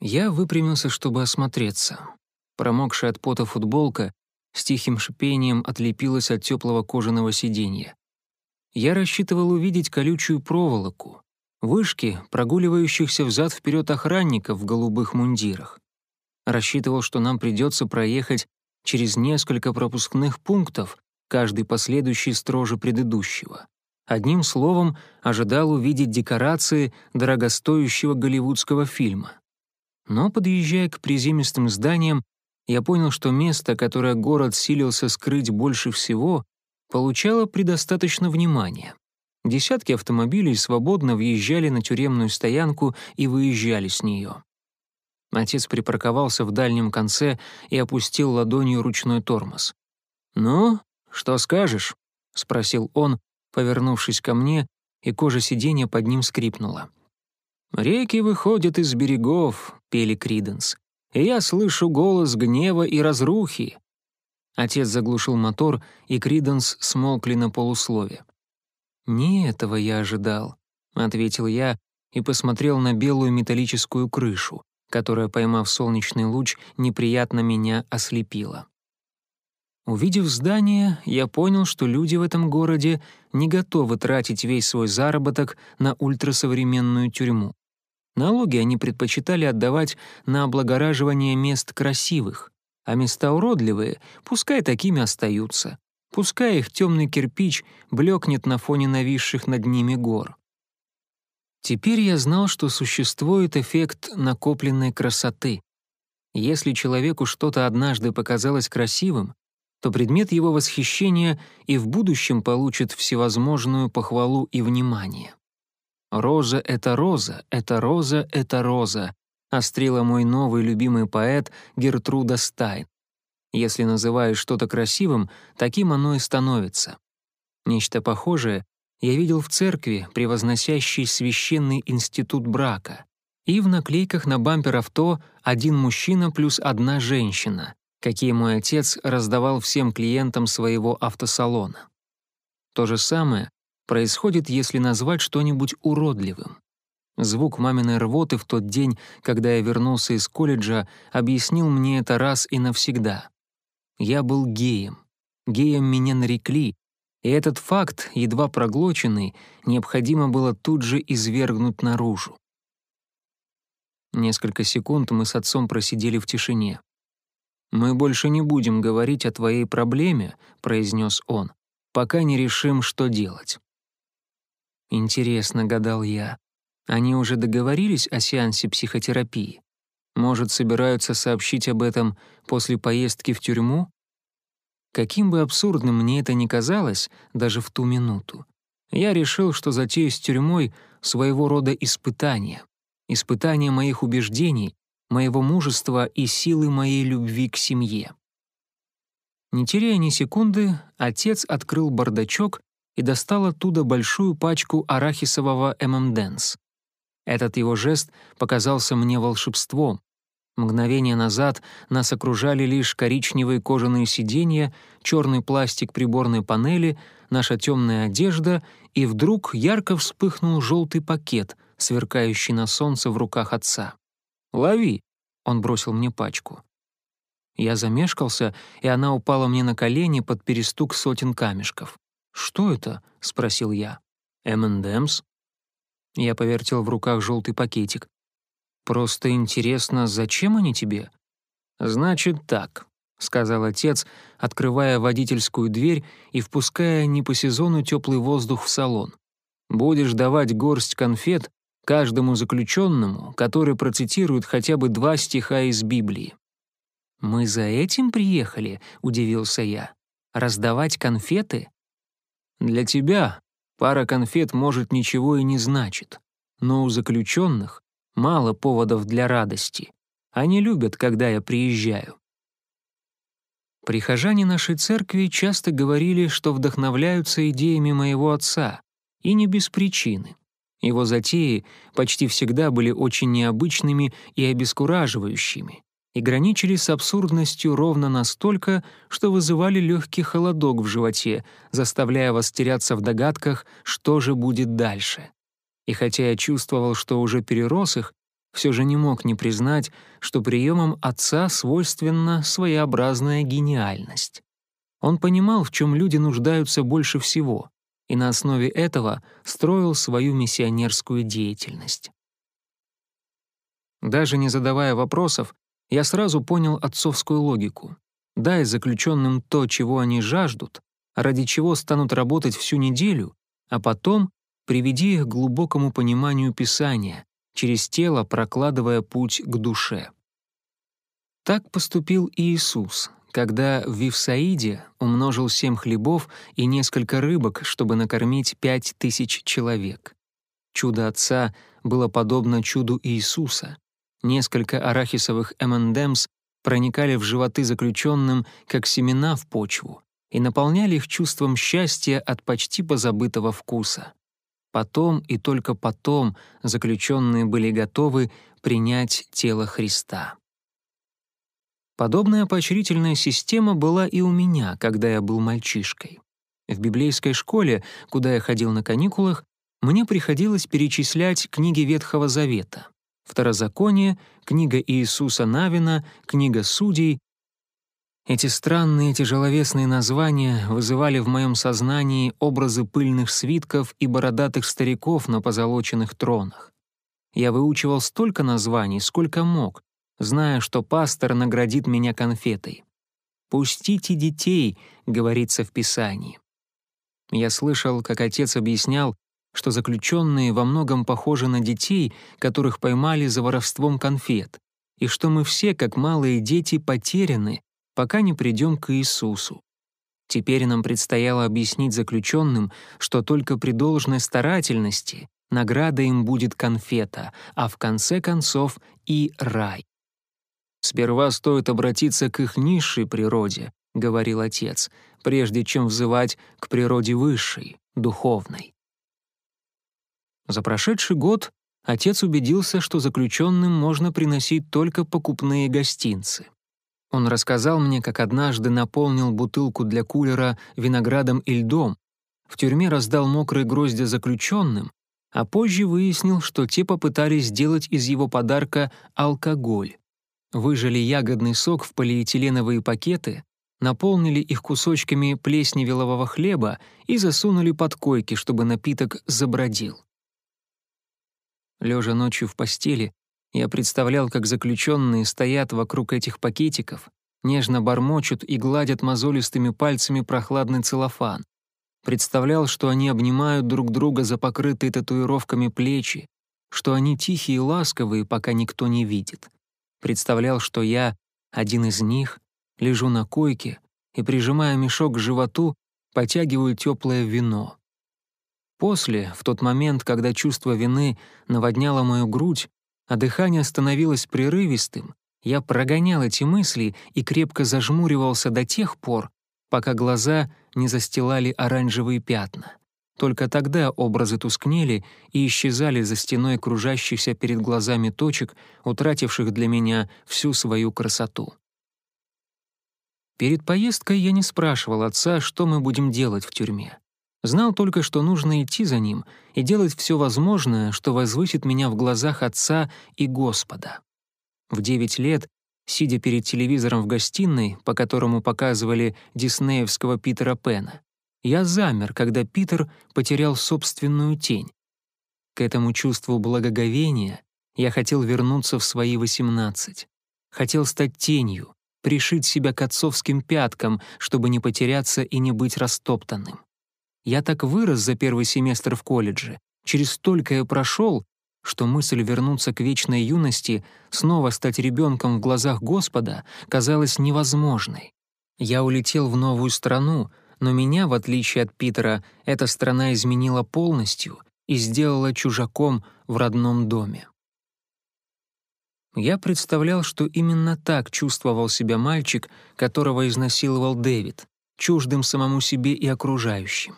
Я выпрямился, чтобы осмотреться. Промокшая от пота футболка с тихим шипением отлепилась от теплого кожаного сиденья. Я рассчитывал увидеть колючую проволоку, вышки прогуливающихся взад-вперед охранников в голубых мундирах. Рассчитывал, что нам придется проехать через несколько пропускных пунктов, каждый последующий строже предыдущего. Одним словом, ожидал увидеть декорации дорогостоящего голливудского фильма. Но, подъезжая к приземистым зданиям, я понял, что место, которое город силился скрыть больше всего, получало предостаточно внимания. Десятки автомобилей свободно въезжали на тюремную стоянку и выезжали с нее. Отец припарковался в дальнем конце и опустил ладонью ручной тормоз. «Ну, что скажешь?» — спросил он, повернувшись ко мне, и кожа сиденья под ним скрипнула. «Реки выходят из берегов», — пели Криденс. «И я слышу голос гнева и разрухи». Отец заглушил мотор, и Криденс смолкли на полуслове. «Не этого я ожидал», — ответил я и посмотрел на белую металлическую крышу, которая, поймав солнечный луч, неприятно меня ослепила. Увидев здание, я понял, что люди в этом городе не готовы тратить весь свой заработок на ультрасовременную тюрьму. Налоги они предпочитали отдавать на облагораживание мест красивых, а места уродливые пускай такими остаются, Пускай их темный кирпич блекнет на фоне нависших над ними гор. Теперь я знал, что существует эффект накопленной красоты. Если человеку что-то однажды показалось красивым, то предмет его восхищения и в будущем получит всевозможную похвалу и внимание. «Роза — это роза, это роза, это роза», острила мой новый любимый поэт Гертруда Стайн. Если называешь что-то красивым, таким оно и становится. Нечто похожее я видел в церкви, превозносящей священный институт брака, и в наклейках на бампер авто «один мужчина плюс одна женщина», какие мой отец раздавал всем клиентам своего автосалона. То же самое происходит, если назвать что-нибудь уродливым. Звук маминой рвоты в тот день, когда я вернулся из колледжа, объяснил мне это раз и навсегда. Я был геем. Геем меня нарекли, и этот факт, едва проглоченный, необходимо было тут же извергнуть наружу. Несколько секунд мы с отцом просидели в тишине. «Мы больше не будем говорить о твоей проблеме», — произнес он, «пока не решим, что делать». Интересно, гадал я, они уже договорились о сеансе психотерапии? Может, собираются сообщить об этом после поездки в тюрьму? Каким бы абсурдным мне это ни казалось, даже в ту минуту, я решил, что затею с тюрьмой своего рода испытание. Испытание моих убеждений, моего мужества и силы моей любви к семье. Не теряя ни секунды, отец открыл бардачок и достал оттуда большую пачку арахисового ММДэнс. Этот его жест показался мне волшебством. Мгновение назад нас окружали лишь коричневые кожаные сиденья, черный пластик приборной панели, наша темная одежда, и вдруг ярко вспыхнул желтый пакет, сверкающий на солнце в руках отца. «Лови!» — он бросил мне пачку. Я замешкался, и она упала мне на колени под перестук сотен камешков. «Что это?» — спросил я. «M&M's?» Я повертел в руках желтый пакетик. «Просто интересно, зачем они тебе?» «Значит так», — сказал отец, открывая водительскую дверь и впуская не по сезону теплый воздух в салон. «Будешь давать горсть конфет каждому заключенному, который процитирует хотя бы два стиха из Библии». «Мы за этим приехали?» — удивился я. «Раздавать конфеты?» «Для тебя пара конфет, может, ничего и не значит, но у заключенных мало поводов для радости. Они любят, когда я приезжаю». Прихожане нашей церкви часто говорили, что вдохновляются идеями моего отца, и не без причины. Его затеи почти всегда были очень необычными и обескураживающими и граничили с абсурдностью ровно настолько, что вызывали легкий холодок в животе, заставляя вас теряться в догадках, что же будет дальше. И хотя я чувствовал, что уже перерос их, все же не мог не признать, что приемам отца свойственна своеобразная гениальность. Он понимал, в чем люди нуждаются больше всего, и на основе этого строил свою миссионерскую деятельность. Даже не задавая вопросов, я сразу понял отцовскую логику. Дай заключенным то, чего они жаждут, ради чего станут работать всю неделю, а потом приведи их к глубокому пониманию Писания, через тело прокладывая путь к душе. Так поступил Иисус, когда в Вифсаиде умножил семь хлебов и несколько рыбок, чтобы накормить пять тысяч человек. Чудо Отца было подобно чуду Иисуса. Несколько арахисовых M&M's проникали в животы заключенным, как семена в почву, и наполняли их чувством счастья от почти позабытого вкуса. Потом и только потом заключенные были готовы принять тело Христа. Подобная поощрительная система была и у меня, когда я был мальчишкой. В библейской школе, куда я ходил на каникулах, мне приходилось перечислять книги Ветхого Завета. Второзаконие, книга Иисуса Навина, книга Судей. Эти странные тяжеловесные названия вызывали в моем сознании образы пыльных свитков и бородатых стариков на позолоченных тронах. Я выучивал столько названий, сколько мог, зная, что пастор наградит меня конфетой. «Пустите детей», — говорится в Писании. Я слышал, как отец объяснял, что заключенные во многом похожи на детей, которых поймали за воровством конфет, и что мы все, как малые дети, потеряны, пока не придем к Иисусу. Теперь нам предстояло объяснить заключенным, что только при должной старательности награда им будет конфета, а в конце концов и рай. «Сперва стоит обратиться к их низшей природе», — говорил отец, «прежде чем взывать к природе высшей, духовной». За прошедший год отец убедился, что заключенным можно приносить только покупные гостинцы. Он рассказал мне, как однажды наполнил бутылку для кулера виноградом и льдом, в тюрьме раздал мокрые гроздья заключенным, а позже выяснил, что те попытались сделать из его подарка алкоголь. Выжали ягодный сок в полиэтиленовые пакеты, наполнили их кусочками плесневелового хлеба и засунули под койки, чтобы напиток забродил. Лежа ночью в постели, я представлял, как заключенные стоят вокруг этих пакетиков, нежно бормочут и гладят мозолистыми пальцами прохладный целлофан. Представлял, что они обнимают друг друга за покрытые татуировками плечи, что они тихие и ласковые, пока никто не видит. Представлял, что я, один из них, лежу на койке и, прижимая мешок к животу, потягиваю теплое вино. После, в тот момент, когда чувство вины наводняло мою грудь, а дыхание становилось прерывистым, я прогонял эти мысли и крепко зажмуривался до тех пор, пока глаза не застилали оранжевые пятна. Только тогда образы тускнели и исчезали за стеной кружащихся перед глазами точек, утративших для меня всю свою красоту. Перед поездкой я не спрашивал отца, что мы будем делать в тюрьме. Знал только, что нужно идти за ним и делать все возможное, что возвысит меня в глазах Отца и Господа. В девять лет, сидя перед телевизором в гостиной, по которому показывали диснеевского Питера Пена, я замер, когда Питер потерял собственную тень. К этому чувству благоговения я хотел вернуться в свои восемнадцать. Хотел стать тенью, пришить себя к отцовским пяткам, чтобы не потеряться и не быть растоптанным. Я так вырос за первый семестр в колледже, через столько я прошел, что мысль вернуться к вечной юности, снова стать ребенком в глазах Господа, казалась невозможной. Я улетел в новую страну, но меня, в отличие от Питера, эта страна изменила полностью и сделала чужаком в родном доме. Я представлял, что именно так чувствовал себя мальчик, которого изнасиловал Дэвид, чуждым самому себе и окружающим.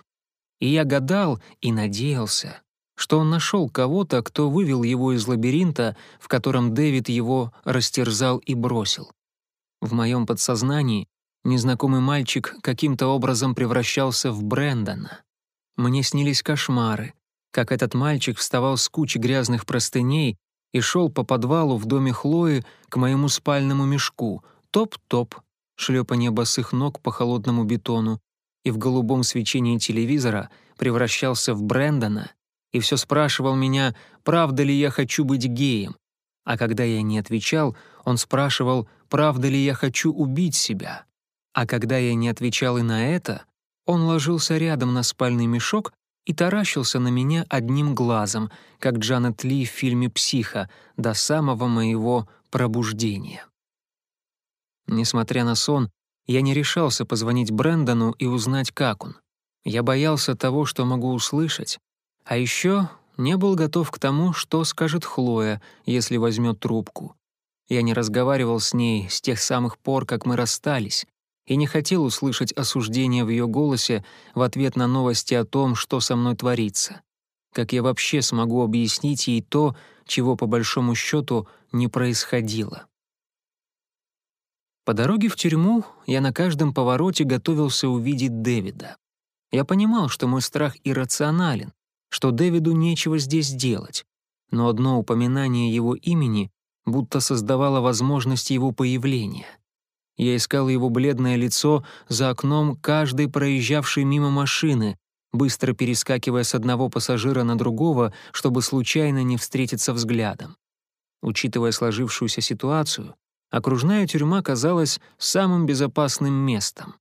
И я гадал и надеялся, что он нашел кого-то, кто вывел его из лабиринта, в котором Дэвид его растерзал и бросил. В моем подсознании незнакомый мальчик каким-то образом превращался в Брэндона. Мне снились кошмары, как этот мальчик вставал с кучи грязных простыней и шел по подвалу в доме Хлои к моему спальному мешку, топ-топ, шлепанье босых ног по холодному бетону, и в голубом свечении телевизора превращался в Брэндона и все спрашивал меня, правда ли я хочу быть геем. А когда я не отвечал, он спрашивал, правда ли я хочу убить себя. А когда я не отвечал и на это, он ложился рядом на спальный мешок и таращился на меня одним глазом, как Джанет Ли в фильме «Психа», до самого моего пробуждения. Несмотря на сон, я не решался позвонить Брэндону и узнать, как он. Я боялся того, что могу услышать, а еще не был готов к тому, что скажет Хлоя, если возьмет трубку. Я не разговаривал с ней с тех самых пор, как мы расстались, и не хотел услышать осуждение в ее голосе в ответ на новости о том, что со мной творится. Как я вообще смогу объяснить ей то, чего по большому счету не происходило? По дороге в тюрьму я на каждом повороте готовился увидеть Дэвида. Я понимал, что мой страх иррационален, что Дэвиду нечего здесь делать, но одно упоминание его имени будто создавало возможность его появления. Я искал его бледное лицо за окном каждой проезжавшей мимо машины, быстро перескакивая с одного пассажира на другого, чтобы случайно не встретиться взглядом. Учитывая сложившуюся ситуацию, окружная тюрьма казалась самым безопасным местом.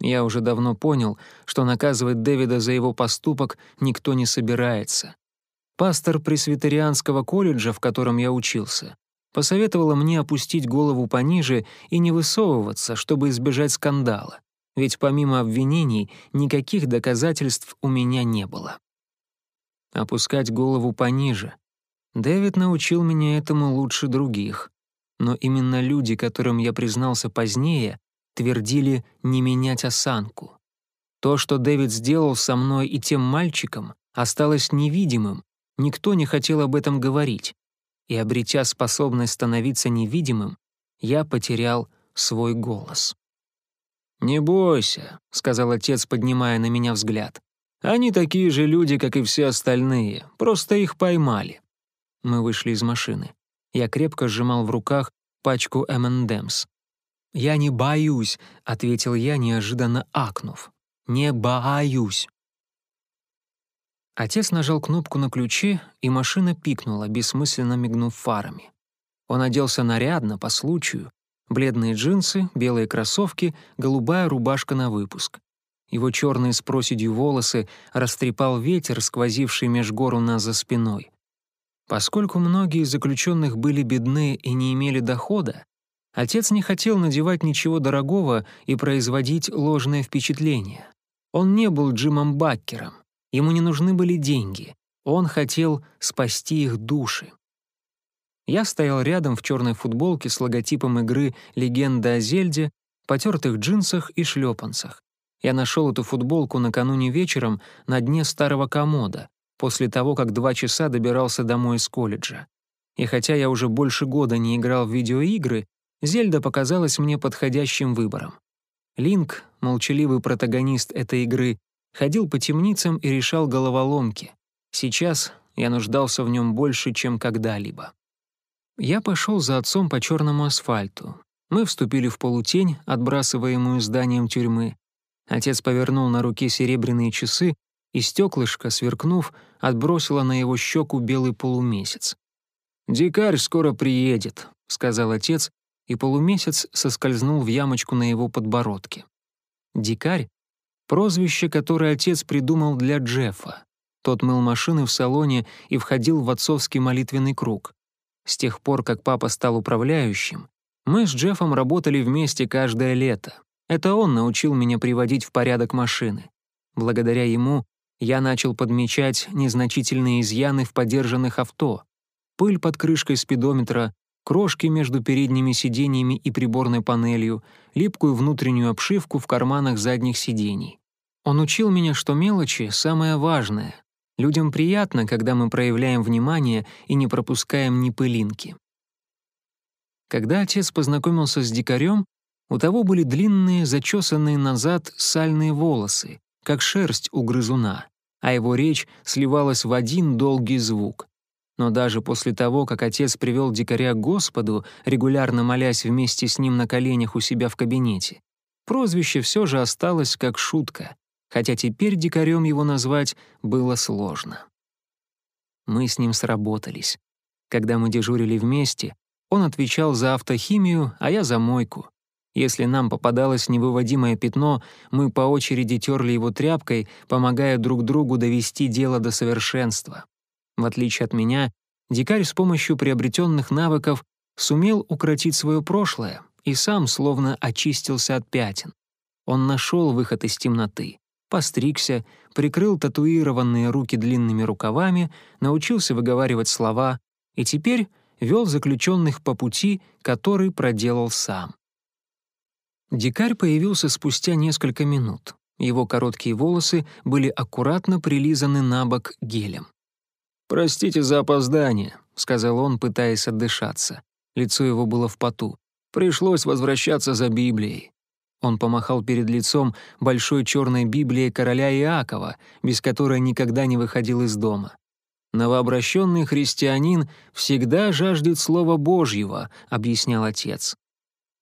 Я уже давно понял, что наказывать Дэвида за его поступок никто не собирается. Пастор пресвитерианского колледжа, в котором я учился, посоветовала мне опустить голову пониже и не высовываться, чтобы избежать скандала, ведь помимо обвинений никаких доказательств у меня не было. Опускать голову пониже. Дэвид научил меня этому лучше других но именно люди, которым я признался позднее, твердили не менять осанку. То, что Дэвид сделал со мной и тем мальчиком, осталось невидимым, никто не хотел об этом говорить. И обретя способность становиться невидимым, я потерял свой голос. «Не бойся», — сказал отец, поднимая на меня взгляд. «Они такие же люди, как и все остальные, просто их поймали». Мы вышли из машины. Я крепко сжимал в руках пачку M&M's. «Я не боюсь», — ответил я, неожиданно акнув. «Не боюсь». Отец нажал кнопку на ключе, и машина пикнула, бессмысленно мигнув фарами. Он оделся нарядно, по случаю. Бледные джинсы, белые кроссовки, голубая рубашка на выпуск. Его черные с проседью волосы растрепал ветер, сквозивший меж гор у нас за спиной. Поскольку многие из заключенных были бедны и не имели дохода, отец не хотел надевать ничего дорогого и производить ложное впечатление. Он не был Джимом Баккером, ему не нужны были деньги, он хотел спасти их души. Я стоял рядом в черной футболке с логотипом игры «Легенда о Зельде», потертых джинсах и шлепанцах. Я нашел эту футболку накануне вечером на дне старого комода, после того, как два часа добирался домой из колледжа. И хотя я уже больше года не играл в видеоигры, Зельда показалась мне подходящим выбором. Линк, молчаливый протагонист этой игры, ходил по темницам и решал головоломки. Сейчас я нуждался в нем больше, чем когда-либо. Я пошел за отцом по черному асфальту. Мы вступили в полутень, отбрасываемую зданием тюрьмы. Отец повернул на руке серебряные часы, и стеклышко, сверкнув, отбросило на его щеку белый полумесяц. «Дикарь скоро приедет», — сказал отец, и полумесяц соскользнул в ямочку на его подбородке. «Дикарь» — прозвище, которое отец придумал для Джеффа. Тот мыл машины в салоне и входил в отцовский молитвенный круг. С тех пор, как папа стал управляющим, мы с Джеффом работали вместе каждое лето. Это он научил меня приводить в порядок машины. Благодаря ему я начал подмечать незначительные изъяны в подержанных авто. Пыль под крышкой спидометра, крошки между передними сиденьями и приборной панелью, липкую внутреннюю обшивку в карманах задних сидений. Он учил меня, что мелочи — самое важное. Людям приятно, когда мы проявляем внимание и не пропускаем ни пылинки. Когда отец познакомился с дикарем, у того были длинные, зачесанные назад сальные волосы, как шерсть у грызуна, а его речь сливалась в один долгий звук. Но даже после того, как отец привел дикаря к Господу, регулярно молясь вместе с ним на коленях у себя в кабинете, прозвище все же осталось как шутка, хотя теперь дикарем его назвать было сложно. Мы с ним сработались. Когда мы дежурили вместе, он отвечал за автохимию, а я за мойку. Если нам попадалось невыводимое пятно, мы по очереди терли его тряпкой, помогая друг другу довести дело до совершенства. В отличие от меня, дикарь с помощью приобретенных навыков сумел укротить свое прошлое и сам словно очистился от пятен. Он нашел выход из темноты, постригся, прикрыл татуированные руки длинными рукавами, научился выговаривать слова и теперь вел заключенных по пути, который проделал сам. Дикарь появился спустя несколько минут. Его короткие волосы были аккуратно прилизаны на бок гелем. «Простите за опоздание», — сказал он, пытаясь отдышаться. Лицо его было в поту. «Пришлось возвращаться за Библией». Он помахал перед лицом большой черной Библией короля Иакова, без которой никогда не выходил из дома. «Новообращенный христианин всегда жаждет Слова Божьего», — объяснял отец.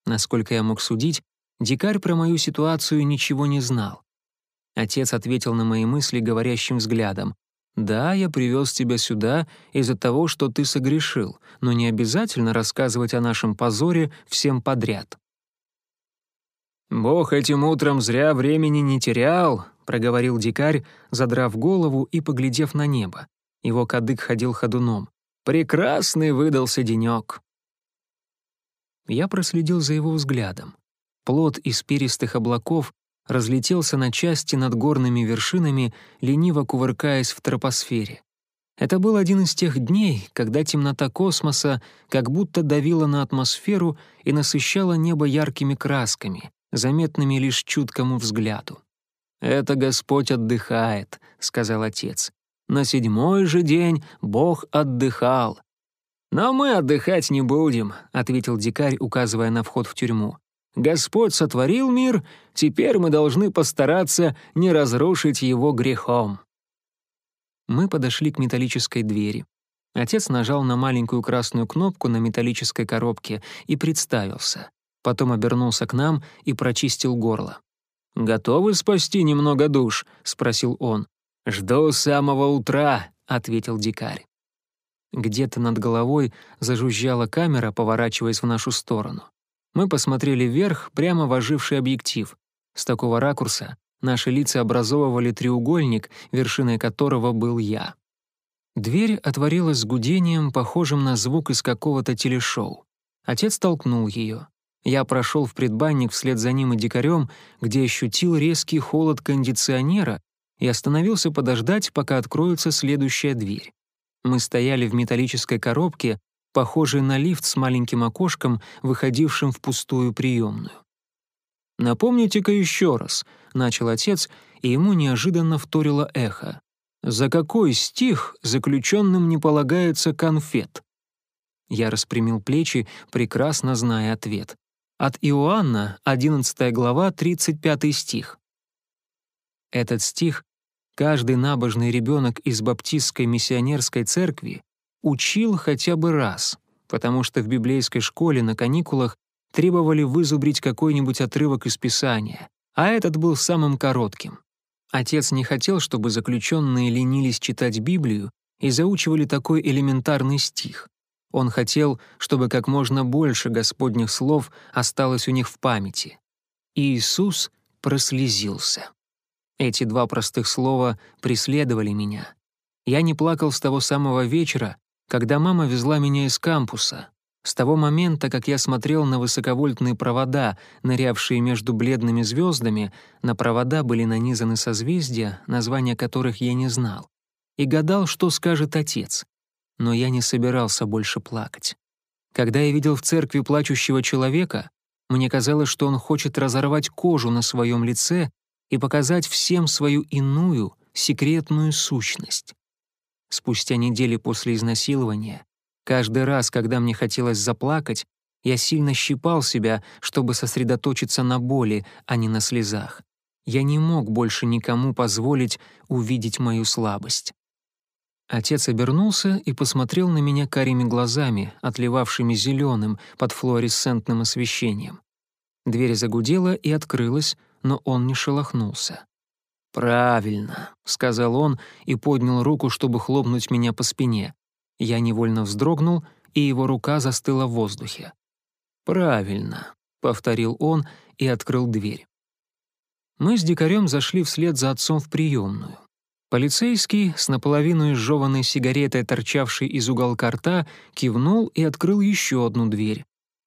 Насколько я мог судить, дикарь про мою ситуацию ничего не знал. Отец ответил на мои мысли говорящим взглядом. «Да, я привез тебя сюда из-за того, что ты согрешил, но не обязательно рассказывать о нашем позоре всем подряд». «Бог этим утром зря времени не терял», — проговорил дикарь, задрав голову и поглядев на небо. Его кадык ходил ходуном. «Прекрасный выдался денек». Я проследил за его взглядом. Плод из перистых облаков разлетелся на части над горными вершинами, лениво кувыркаясь в тропосфере. Это был один из тех дней, когда темнота космоса как будто давила на атмосферу и насыщала небо яркими красками, заметными лишь чуткому взгляду. «Это Господь отдыхает», — сказал отец. На седьмой же день Бог отдыхал. «Но мы отдыхать не будем», — ответил дикарь, указывая на вход в тюрьму. «Господь сотворил мир, теперь мы должны постараться не разрушить его грехом». Мы подошли к металлической двери. Отец нажал на маленькую красную кнопку на металлической коробке и представился. Потом обернулся к нам и прочистил горло. «Готовы спасти немного душ?» — спросил он. «Жду самого утра», — ответил дикарь. Где-то над головой зажужжала камера, поворачиваясь в нашу сторону. Мы посмотрели вверх, прямо в оживший объектив. С такого ракурса наши лица образовывали треугольник, вершиной которого был я. Дверь отворилась с гудением, похожим на звук из какого-то телешоу. Отец толкнул ее. Я прошел в предбанник вслед за ним и дикарем, где ощутил резкий холод кондиционера и остановился подождать, пока откроется следующая дверь. Мы стояли в металлической коробке, похожей на лифт с маленьким окошком, выходившим в пустую приемную. «Напомните-ка еще раз», — начал отец, и ему неожиданно вторило эхо. «За какой стих заключенным не полагается конфет?» Я распрямил плечи, прекрасно зная ответ. От Иоанна, 11 глава, 35 стих. Этот стих каждый набожный ребенок из баптистской миссионерской церкви учил хотя бы раз, потому что в библейской школе на каникулах требовали вызубрить какой-нибудь отрывок из Писания, а этот был самым коротким. Отец не хотел, чтобы заключенные ленились читать Библию и заучивали такой элементарный стих. Он хотел, чтобы как можно больше Господних слов осталось у них в памяти. Иисус прослезился. Эти два простых слова преследовали меня. Я не плакал с того самого вечера, когда мама везла меня из кампуса, с того момента, как я смотрел на высоковольтные провода, нырявшие между бледными звездами, на провода были нанизаны созвездия, названия которых я не знал, и гадал, что скажет отец. Но я не собирался больше плакать. Когда я видел в церкви плачущего человека, мне казалось, что он хочет разорвать кожу на своем лице и показать всем свою иную, секретную сущность. Спустя недели после изнасилования Каждый раз, когда мне хотелось заплакать, я сильно щипал себя, чтобы сосредоточиться на боли, а не на слезах. Я не мог больше никому позволить увидеть мою слабость. Отец обернулся и посмотрел на меня карими глазами, отливавшими зеленым под флуоресцентным освещением. Дверь загудела и открылась, но он не шелохнулся. «Правильно», — сказал он и поднял руку, чтобы хлопнуть меня по спине. Я невольно вздрогнул, и его рука застыла в воздухе. «Правильно», — повторил он и открыл дверь. Мы с дикарем зашли вслед за отцом в приемную. Полицейский, с наполовину изжеванной сигаретой, торчавшей из уголка рта, кивнул и открыл еще одну дверь.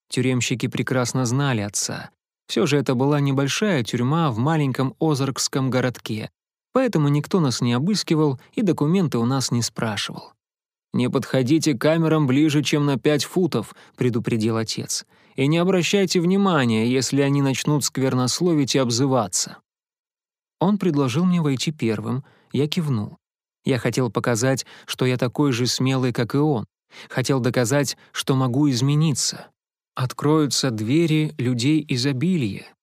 Тюремщики прекрасно знали отца. Все же это была небольшая тюрьма в маленьком Озаркском городке, поэтому никто нас не обыскивал и документы у нас не спрашивал. «Не подходите к камерам ближе, чем на пять футов», — предупредил отец. «И не обращайте внимания, если они начнут сквернословить и обзываться». Он предложил мне войти первым, я кивнул. Я хотел показать, что я такой же смелый, как и он. Хотел доказать, что могу измениться. Откроются двери людей изобилия.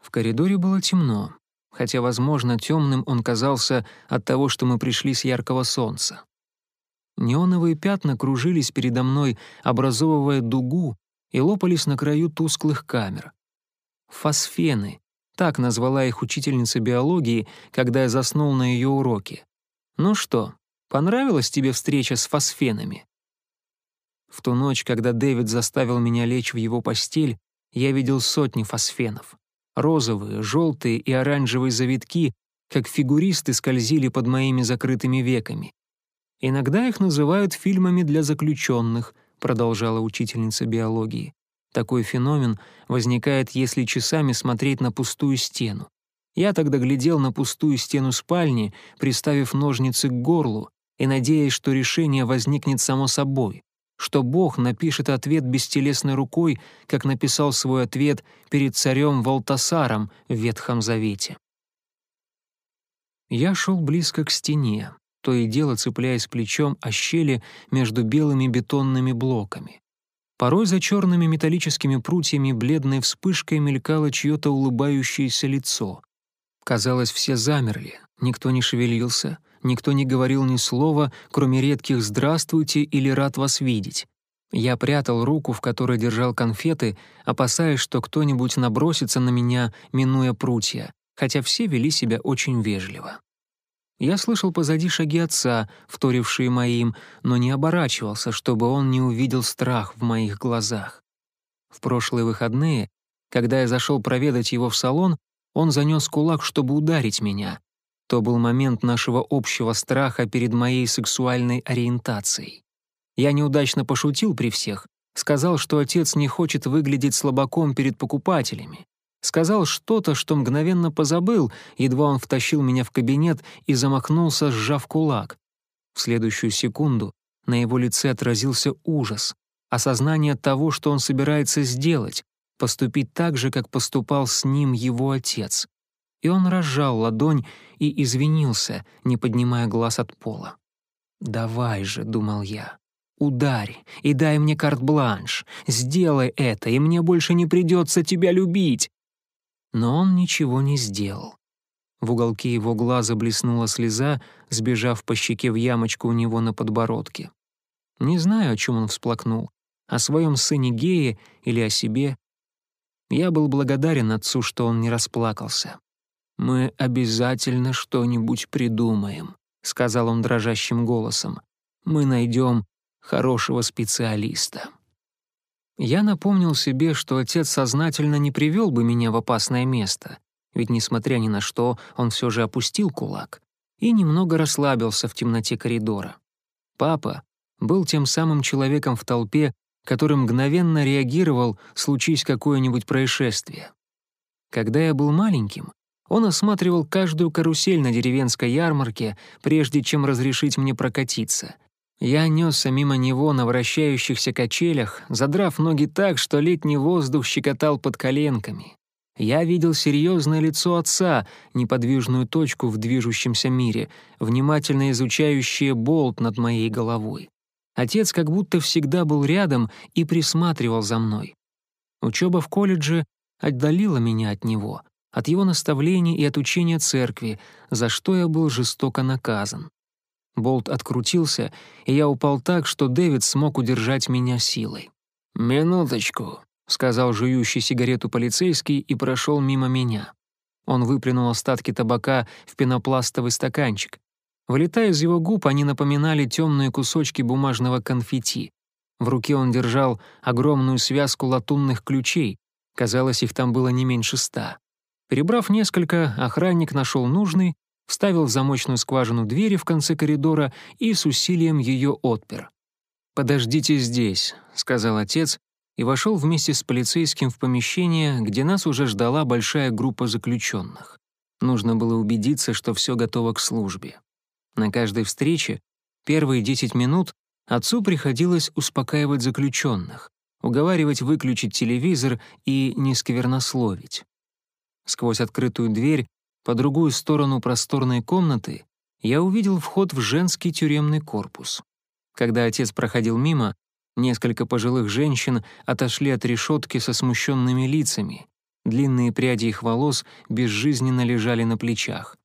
В коридоре было темно, хотя, возможно, темным он казался от того, что мы пришли с яркого солнца. Неоновые пятна кружились передо мной, образовывая дугу, и лопались на краю тусклых камер. Фосфены — так назвала их учительница биологии, когда я заснул на ее уроке. «Ну что, понравилась тебе встреча с фосфенами?» В ту ночь, когда Дэвид заставил меня лечь в его постель, я видел сотни фосфенов. Розовые, желтые и оранжевые завитки, как фигуристы скользили под моими закрытыми веками. Иногда их называют фильмами для заключенных, продолжала учительница биологии. Такой феномен возникает, если часами смотреть на пустую стену. Я тогда глядел на пустую стену спальни, приставив ножницы к горлу и надеясь, что решение возникнет само собой, что Бог напишет ответ бестелесной рукой, как написал свой ответ перед царем Валтасаром в Ветхом Завете. Я шел близко к стене, то и дело цепляясь плечом о щели между белыми бетонными блоками. Порой за черными металлическими прутьями бледной вспышкой мелькало чье-то улыбающееся лицо. Казалось, все замерли, никто не шевелился, никто не говорил ни слова, кроме редких «здравствуйте» или «рад вас видеть». Я прятал руку, в которой держал конфеты, опасаясь, что кто-нибудь набросится на меня, минуя прутья, хотя все вели себя очень вежливо. Я слышал позади шаги отца, вторившие моим, но не оборачивался, чтобы он не увидел страх в моих глазах. В прошлые выходные, когда я зашел проведать его в салон, он занес кулак, чтобы ударить меня. То был момент нашего общего страха перед моей сексуальной ориентацией. Я неудачно пошутил при всех, сказал, что отец не хочет выглядеть слабаком перед покупателями. Сказал что-то, что мгновенно позабыл, едва он втащил меня в кабинет и замахнулся, сжав кулак. В следующую секунду на его лице отразился ужас, осознание того, что он собирается сделать, поступить так же, как поступал с ним его отец. И он разжал ладонь и извинился, не поднимая глаз от пола. «Давай же», — думал я, — «ударь и дай мне карт-бланш, сделай это, и мне больше не придется тебя любить» но он ничего не сделал. В уголке его глаза блеснула слеза, сбежав по щеке в ямочку у него на подбородке. Не знаю, о чем он всплакнул, о своем сыне Гее или о себе. Я был благодарен отцу, что он не расплакался. «Мы обязательно что-нибудь придумаем», — сказал он дрожащим голосом. «Мы найдем хорошего специалиста». Я напомнил себе, что отец сознательно не привел бы меня в опасное место, ведь, несмотря ни на что, он все же опустил кулак и немного расслабился в темноте коридора. Папа был тем самым человеком в толпе, который мгновенно реагировал, случись какое-нибудь происшествие. Когда я был маленьким, он осматривал каждую карусель на деревенской ярмарке, прежде чем разрешить мне прокатиться. Я несся мимо него на вращающихся качелях, задрав ноги так, что летний воздух щекотал под коленками. Я видел серьезное лицо отца, неподвижную точку в движущемся мире, внимательно изучающее болт над моей головой. Отец как будто всегда был рядом и присматривал за мной. Учеба в колледже отдалила меня от него, от его наставлений и от учения церкви, за что я был жестоко наказан. Болт открутился, и я упал так, что Дэвид смог удержать меня силой. «Минуточку», — сказал жующий сигарету полицейский и прошел мимо меня. Он выплюнул остатки табака в пенопластовый стаканчик. Вылетая из его губ, они напоминали темные кусочки бумажного конфетти. В руке он держал огромную связку латунных ключей. Казалось, их там было не меньше ста. Перебрав несколько, охранник нашел нужный, вставил в замочную скважину двери в конце коридора и с усилием ее отпер. «Подождите здесь», — сказал отец, и вошел вместе с полицейским в помещение, где нас уже ждала большая группа заключенных. Нужно было убедиться, что все готово к службе. На каждой встрече первые 10 минут отцу приходилось успокаивать заключенных, уговаривать выключить телевизор и не сквернословить. Сквозь открытую дверь по другую сторону просторной комнаты я увидел вход в женский тюремный корпус. Когда отец проходил мимо, Несколько пожилых женщин отошли от решетки со смущенными лицами. Длинные пряди их волос безжизненно лежали на плечах.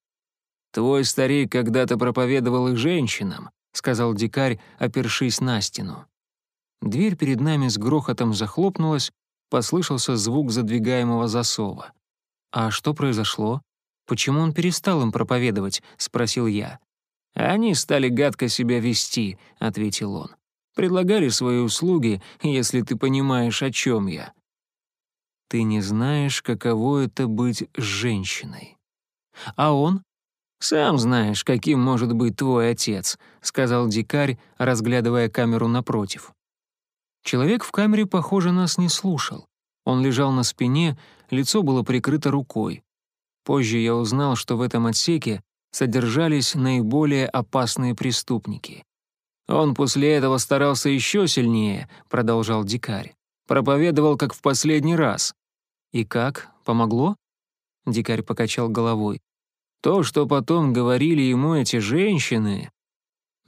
«Твой старик когда-то проповедовал их женщинам», — сказал дикарь, опершись на стену. Дверь перед нами с грохотом захлопнулась, послышался звук задвигаемого засова. «А что произошло? Почему он перестал им проповедовать?» — спросил я. «Они стали гадко себя вести», — ответил он. Предлагали свои услуги, если ты понимаешь, о чем я. Ты не знаешь, каково это быть женщиной. А он? Сам знаешь, каким может быть твой отец, сказал дикарь, разглядывая камеру напротив. Человек в камере, похоже, нас не слушал. Он лежал на спине, лицо было прикрыто рукой. Позже я узнал, что в этом отсеке содержались наиболее опасные преступники. «Он после этого старался еще сильнее», — продолжал дикарь. «Проповедовал, как в последний раз». «И как? Помогло?» Дикарь покачал головой. «То, что потом говорили ему эти женщины,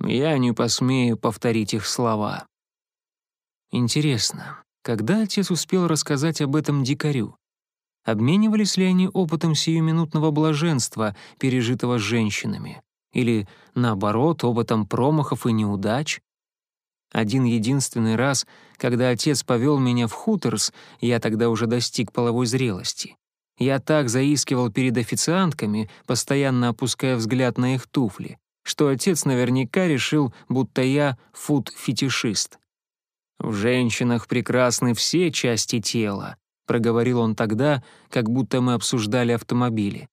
я не посмею повторить их слова». Интересно, когда отец успел рассказать об этом дикарю? Обменивались ли они опытом сиюминутного блаженства, пережитого женщинами? Или, наоборот, опытом промахов и неудач? Один единственный раз, когда отец повел меня в хуторс, я тогда уже достиг половой зрелости. Я так заискивал перед официантками, постоянно опуская взгляд на их туфли, что отец наверняка решил, будто я фут-фетишист. «В женщинах прекрасны все части тела», — проговорил он тогда, как будто мы обсуждали автомобили.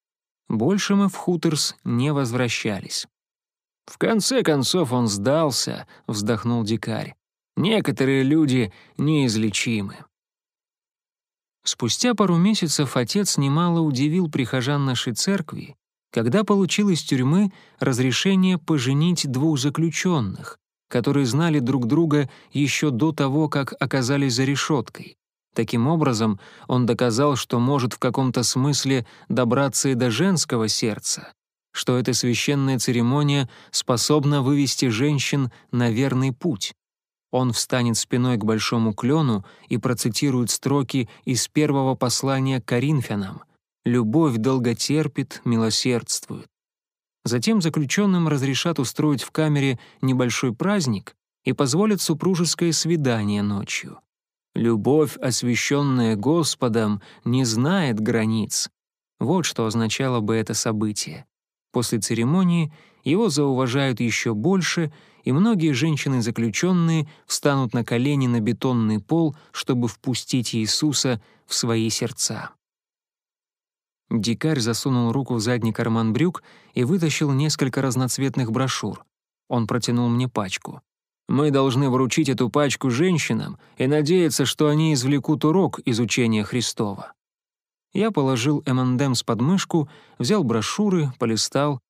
Больше мы в Хуторс не возвращались. «В конце концов он сдался», — вздохнул дикарь. «Некоторые люди неизлечимы». Спустя пару месяцев отец немало удивил прихожан нашей церкви, когда получил из тюрьмы разрешение поженить двух заключенных, которые знали друг друга еще до того, как оказались за решеткой. Таким образом, он доказал, что может в каком-то смысле добраться и до женского сердца, что эта священная церемония способна вывести женщин на верный путь. Он встанет спиной к большому клену и процитирует строки из первого послания Коринфянам. «Любовь долготерпит, милосердствует». Затем заключенным разрешат устроить в камере небольшой праздник и позволят супружеское свидание ночью. Любовь, освященная Господом, не знает границ. Вот что означало бы это событие. После церемонии его зауважают еще больше, и многие женщины-заключенные встанут на колени на бетонный пол, чтобы впустить Иисуса в свои сердца. Дикарь засунул руку в задний карман брюк и вытащил несколько разноцветных брошюр. Он протянул мне пачку. Мы должны вручить эту пачку женщинам и надеяться, что они извлекут урок из учения Христова. Я положил M&M's под мышку, взял брошюры, полистал.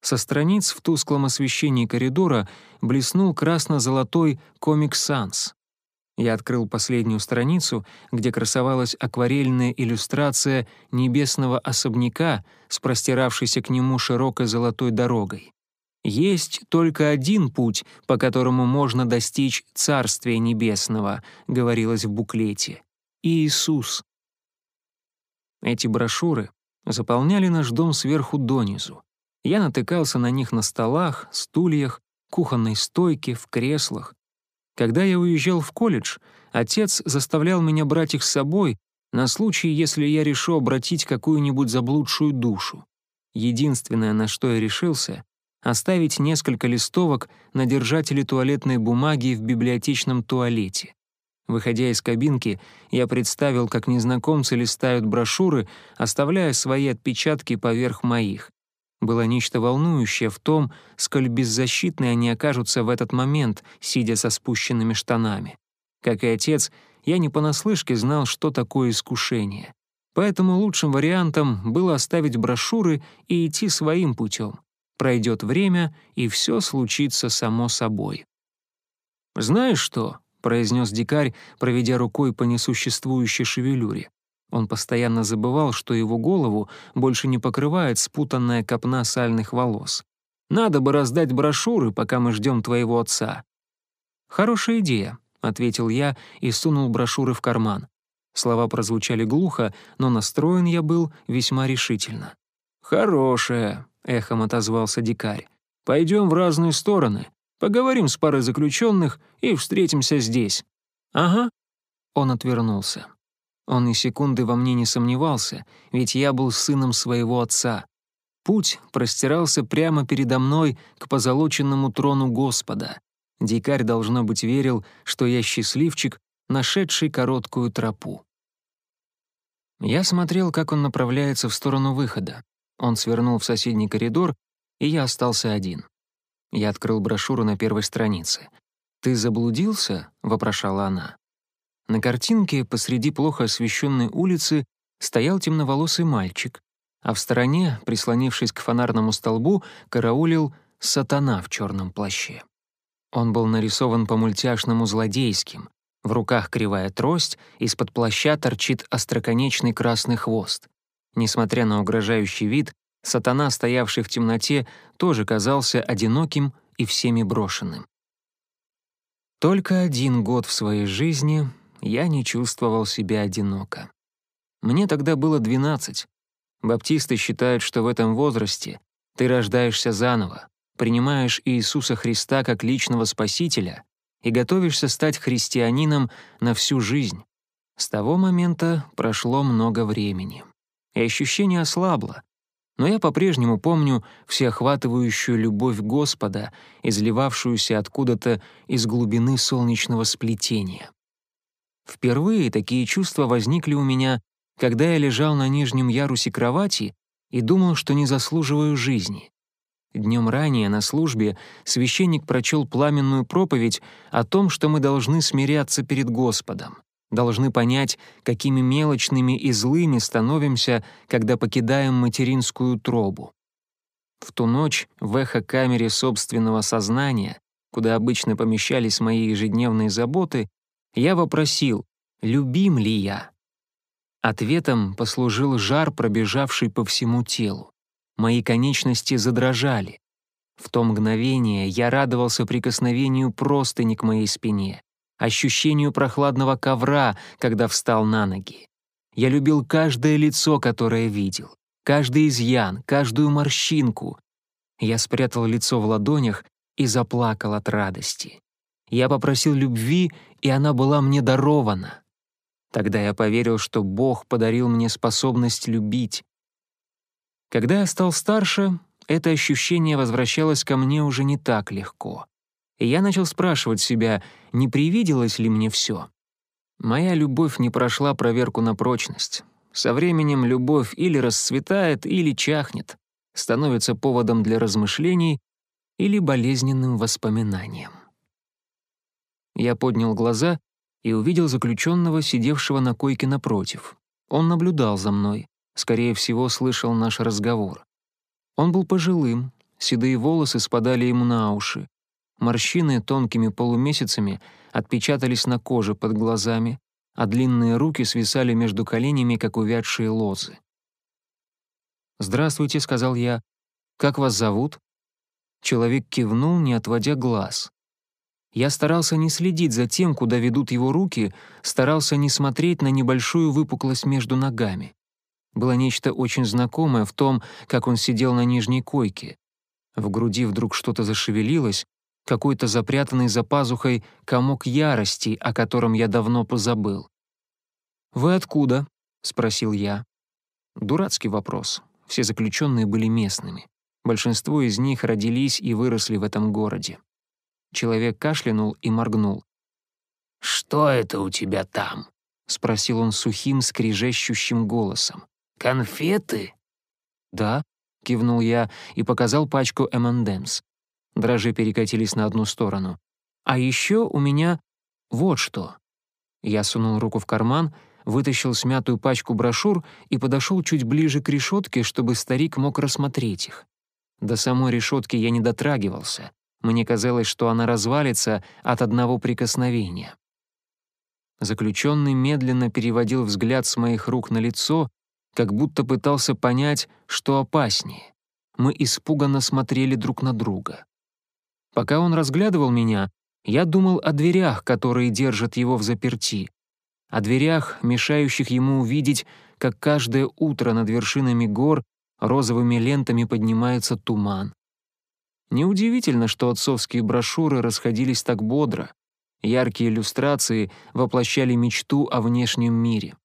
Со страниц в тусклом освещении коридора блеснул красно-золотой «Комик Санс». Я открыл последнюю страницу, где красовалась акварельная иллюстрация небесного особняка с простиравшейся к нему широкой золотой дорогой. «Есть только один путь, по которому можно достичь Царствия Небесного», говорилось в буклете. Иисус. Эти брошюры заполняли наш дом сверху донизу. Я натыкался на них на столах, стульях, кухонной стойке, в креслах. Когда я уезжал в колледж, отец заставлял меня брать их с собой на случай, если я решу обратить какую-нибудь заблудшую душу. Единственное, на что я решился, оставить несколько листовок на держателе туалетной бумаги в библиотечном туалете. Выходя из кабинки, я представил, как незнакомцы листают брошюры, оставляя свои отпечатки поверх моих. Было нечто волнующее в том, сколь беззащитны они окажутся в этот момент, сидя со спущенными штанами. Как и отец, я не понаслышке знал, что такое искушение. Поэтому лучшим вариантом было оставить брошюры и идти своим путем. Пройдет время, и все случится само собой. «Знаешь что?» — произнес дикарь, проведя рукой по несуществующей шевелюре. Он постоянно забывал, что его голову больше не покрывает спутанная копна сальных волос. «Надо бы раздать брошюры, пока мы ждем твоего отца». «Хорошая идея», — ответил я и сунул брошюры в карман. Слова прозвучали глухо, но настроен я был весьма решительно. «Хорошая», — эхом отозвался дикарь. «Пойдем в разные стороны. Поговорим с парой заключенных и встретимся здесь». «Ага». Он отвернулся. Он ни секунды во мне не сомневался, ведь я был сыном своего отца. Путь простирался прямо передо мной к позолоченному трону Господа. Дикарь, должно быть, верил, что я счастливчик, нашедший короткую тропу. Я смотрел, как он направляется в сторону выхода. Он свернул в соседний коридор, и я остался один. Я открыл брошюру на первой странице. «Ты заблудился?» — вопрошала она. На картинке посреди плохо освещенной улицы стоял темноволосый мальчик, а в стороне, прислонившись к фонарному столбу, караулил сатана в черном плаще. Он был нарисован по-мультяшному злодейским. В руках кривая трость, из-под плаща торчит остроконечный красный хвост. Несмотря на угрожающий вид, сатана, стоявший в темноте, тоже казался одиноким и всеми брошенным. Только один год в своей жизни я не чувствовал себя одиноко. Мне тогда было 12. Баптисты считают, что в этом возрасте ты рождаешься заново, принимаешь Иисуса Христа как личного Спасителя и готовишься стать христианином на всю жизнь. С того момента прошло много времени и ощущение ослабло. Но я по-прежнему помню всеохватывающую любовь Господа, изливавшуюся откуда-то из глубины солнечного сплетения. Впервые такие чувства возникли у меня, когда я лежал на нижнем ярусе кровати и думал, что не заслуживаю жизни. Днем ранее на службе священник прочел пламенную проповедь о том, что мы должны смиряться перед Господом должны понять, какими мелочными и злыми становимся, когда покидаем материнскую тробу. В ту ночь в эхо-камере собственного сознания, куда обычно помещались мои ежедневные заботы, я вопросил, любим ли я? Ответом послужил жар, пробежавший по всему телу. Мои конечности задрожали. В то мгновение я радовался прикосновению простыни к моей спине ощущению прохладного ковра, когда встал на ноги. Я любил каждое лицо, которое видел, каждый изъян, каждую морщинку. Я спрятал лицо в ладонях и заплакал от радости. Я попросил любви, и она была мне дарована. Тогда я поверил, что Бог подарил мне способность любить. Когда я стал старше, это ощущение возвращалось ко мне уже не так легко. И я начал спрашивать себя, не привиделось ли мне все. Моя любовь не прошла проверку на прочность. Со временем любовь или расцветает, или чахнет, становится поводом для размышлений или болезненным воспоминанием. Я поднял глаза и увидел заключенного, сидевшего на койке напротив. Он наблюдал за мной, скорее всего, слышал наш разговор. Он был пожилым, седые волосы спадали ему на уши, Морщины тонкими полумесяцами отпечатались на коже под глазами, а длинные руки свисали между коленями, как увядшие лозы. «Здравствуйте», — сказал я. «Как вас зовут?» Человек кивнул, не отводя глаз. Я старался не следить за тем, куда ведут его руки, старался не смотреть на небольшую выпуклость между ногами. Было нечто очень знакомое в том, как он сидел на нижней койке. В груди вдруг что-то зашевелилось, какой-то запрятанный за пазухой комок ярости, о котором я давно позабыл. «Вы откуда?» — спросил я. Дурацкий вопрос. Все заключенные были местными. Большинство из них родились и выросли в этом городе. Человек кашлянул и моргнул. «Что это у тебя там?» — спросил он сухим, скрижещущим голосом. «Конфеты?» «Да», — кивнул я и показал пачку M&M's. Дрожжи перекатились на одну сторону. «А еще у меня вот что». Я сунул руку в карман, вытащил смятую пачку брошюр и подошел чуть ближе к решетке, чтобы старик мог рассмотреть их. До самой решетки я не дотрагивался. Мне казалось, что она развалится от одного прикосновения. Заключенный медленно переводил взгляд с моих рук на лицо, как будто пытался понять, что опаснее. Мы испуганно смотрели друг на друга. Пока он разглядывал меня, я думал о дверях, которые держат его в заперти, о дверях, мешающих ему увидеть, как каждое утро над вершинами гор розовыми лентами поднимается туман. Неудивительно, что отцовские брошюры расходились так бодро. Яркие иллюстрации воплощали мечту о внешнем мире.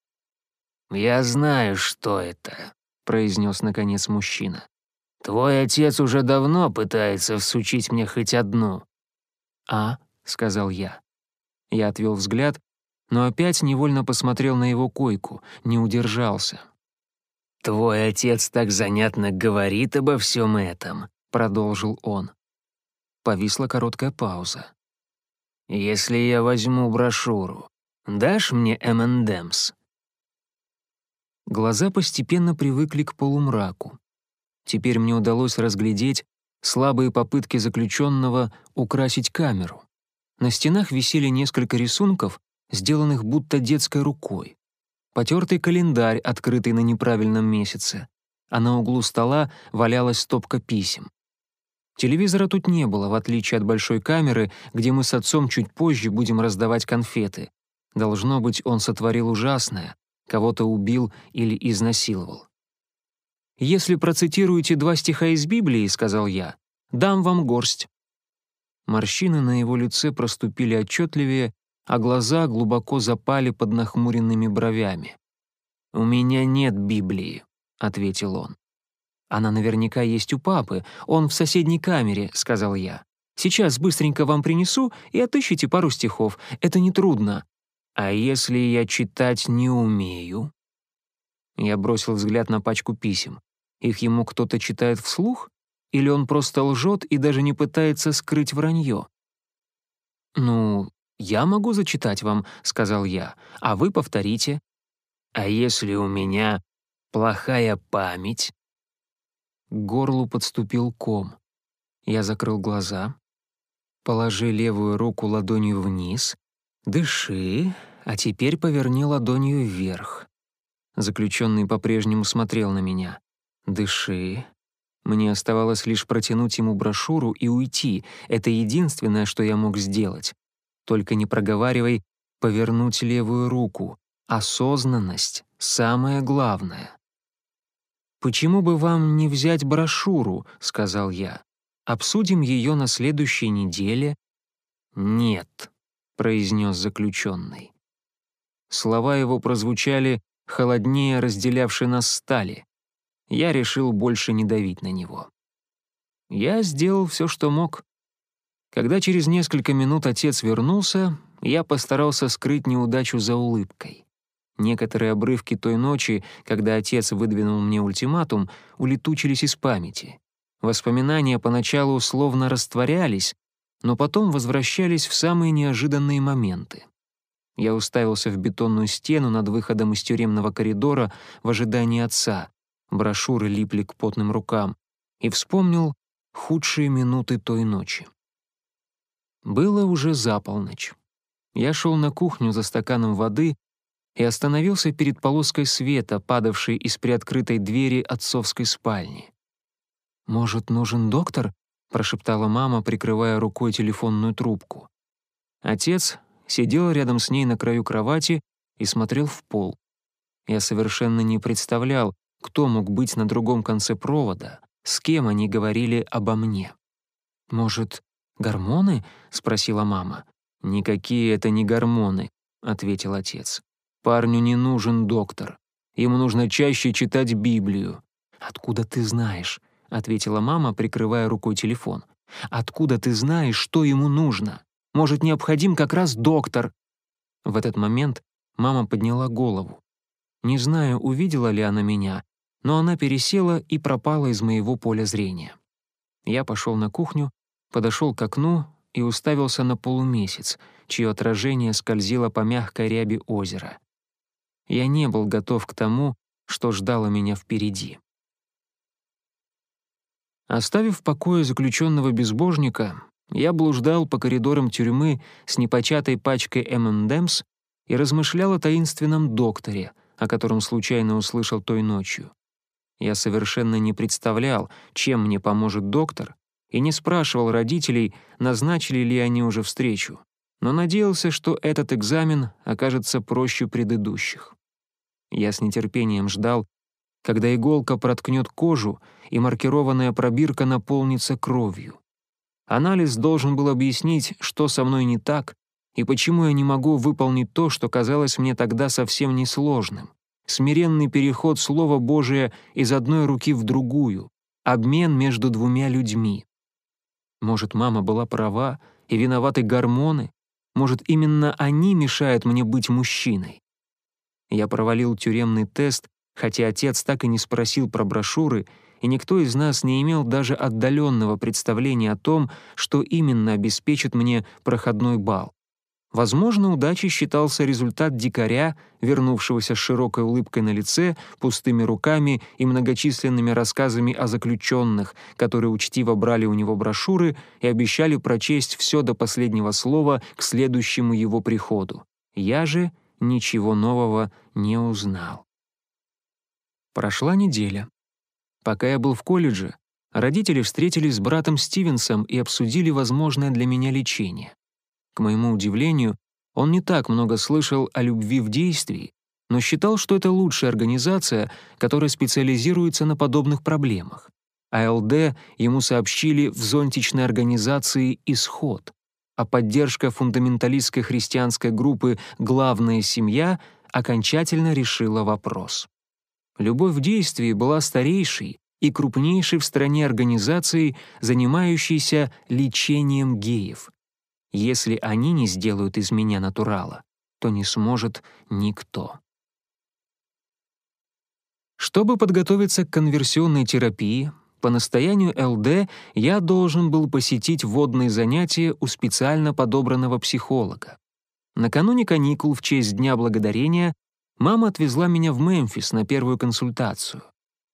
«Я знаю, что это», — произнес наконец мужчина. Твой отец уже давно пытается всучить мне хоть одну». «А?» — сказал я. Я отвел взгляд, но опять невольно посмотрел на его койку, не удержался. «Твой отец так занятно говорит обо всем этом», — продолжил он. Повисла короткая пауза. «Если я возьму брошюру, дашь мне M&M's?» Глаза постепенно привыкли к полумраку. Теперь мне удалось разглядеть слабые попытки заключенного украсить камеру. На стенах висели несколько рисунков, сделанных будто детской рукой. Потертый календарь, открытый на неправильном месяце, а на углу стола валялась стопка писем. Телевизора тут не было, в отличие от большой камеры, где мы с отцом чуть позже будем раздавать конфеты. Должно быть, он сотворил ужасное, кого-то убил или изнасиловал. «Если процитируете два стиха из Библии, — сказал я, — дам вам горсть». Морщины на его лице проступили отчетливее, а глаза глубоко запали под нахмуренными бровями. «У меня нет Библии», — ответил он. «Она наверняка есть у папы, он в соседней камере», — сказал я. «Сейчас быстренько вам принесу и отыщите пару стихов, это нетрудно». «А если я читать не умею?» Я бросил взгляд на пачку писем. Их ему кто-то читает вслух? Или он просто лжет и даже не пытается скрыть вранье? «Ну, я могу зачитать вам», — сказал я, — «а вы повторите». «А если у меня плохая память?» Горлу подступил ком. Я закрыл глаза. Положи левую руку ладонью вниз. Дыши, а теперь поверни ладонью вверх. Заключенный по-прежнему смотрел на меня. «Дыши». Мне оставалось лишь протянуть ему брошюру и уйти. Это единственное, что я мог сделать. Только не проговаривай «повернуть левую руку». Осознанность — самое главное. «Почему бы вам не взять брошюру?» — сказал я. «Обсудим ее на следующей неделе». «Нет», — произнес заключенный. Слова его прозвучали холоднее разделявшей нас стали. Я решил больше не давить на него. Я сделал все, что мог. Когда через несколько минут отец вернулся, я постарался скрыть неудачу за улыбкой. Некоторые обрывки той ночи, когда отец выдвинул мне ультиматум, улетучились из памяти. Воспоминания поначалу словно растворялись, но потом возвращались в самые неожиданные моменты. Я уставился в бетонную стену над выходом из тюремного коридора в ожидании отца. Брошюры липли к потным рукам. И вспомнил худшие минуты той ночи. Было уже за полночь. Я шел на кухню за стаканом воды и остановился перед полоской света, падавшей из приоткрытой двери отцовской спальни. «Может, нужен доктор?» — прошептала мама, прикрывая рукой телефонную трубку. Отец сидел рядом с ней на краю кровати и смотрел в пол. Я совершенно не представлял, кто мог быть на другом конце провода, с кем они говорили обо мне. «Может, гормоны?» — спросила мама. «Никакие это не гормоны», — ответил отец. Парню не нужен доктор. Ему нужно чаще читать Библию. «Откуда ты знаешь?» — ответила мама, прикрывая рукой телефон. «Откуда ты знаешь, что ему нужно? Может, необходим как раз доктор?» В этот момент мама подняла голову. Не знаю, увидела ли она меня, но она пересела и пропала из моего поля зрения. Я пошел на кухню, подошел к окну и уставился на полумесяц, чье отражение скользило по мягкой ряби озера. Я не был готов к тому, что ждало меня впереди. Оставив в покое заключенного безбожника, я блуждал по коридорам тюрьмы с непочатой пачкой M&M's и размышлял о таинственном докторе, о котором случайно услышал той ночью. Я совершенно не представлял, чем мне поможет доктор, и не спрашивал родителей, назначили ли они уже встречу но надеялся, что этот экзамен окажется проще предыдущих. Я с нетерпением ждал, когда иголка проткнет кожу и маркированная пробирка наполнится кровью. Анализ должен был объяснить, что со мной не так и почему я не могу выполнить то, что казалось мне тогда совсем несложным. Смиренный переход Слова Божия из одной руки в другую, обмен между двумя людьми. Может, мама была права, и виноваты гормоны, может, именно они мешают мне быть мужчиной? Я провалил тюремный тест, хотя отец так и не спросил про брошюры, и никто из нас не имел даже отдаленного представления о том, что именно обеспечит мне проходной балл. Возможно, удачей считался результат дикаря, вернувшегося с широкой улыбкой на лице, пустыми руками и многочисленными рассказами о заключенных, которые учтиво брали у него брошюры и обещали прочесть все до последнего слова к следующему его приходу. Я же ничего нового не узнал. Прошла неделя. Пока я был в колледже, родители встретились с братом Стивенсом и обсудили возможное для меня лечение. К моему удивлению, он не так много слышал о любви в действии, но считал, что это лучшая организация, которая специализируется на подобных проблемах. АЛД ему сообщили в зонтичной организации «Исход», а поддержка фундаменталистской христианской группы «Главная семья» окончательно решила вопрос. Любовь в действии была старейшей и крупнейшей в стране организацией, занимающейся лечением геев. Если они не сделают из меня натурала, то не сможет никто. Чтобы подготовиться к конверсионной терапии, по настоянию ЛД я должен был посетить водные занятия у специально подобранного психолога. Накануне каникул в честь Дня Благодарения мама отвезла меня в Мемфис на первую консультацию.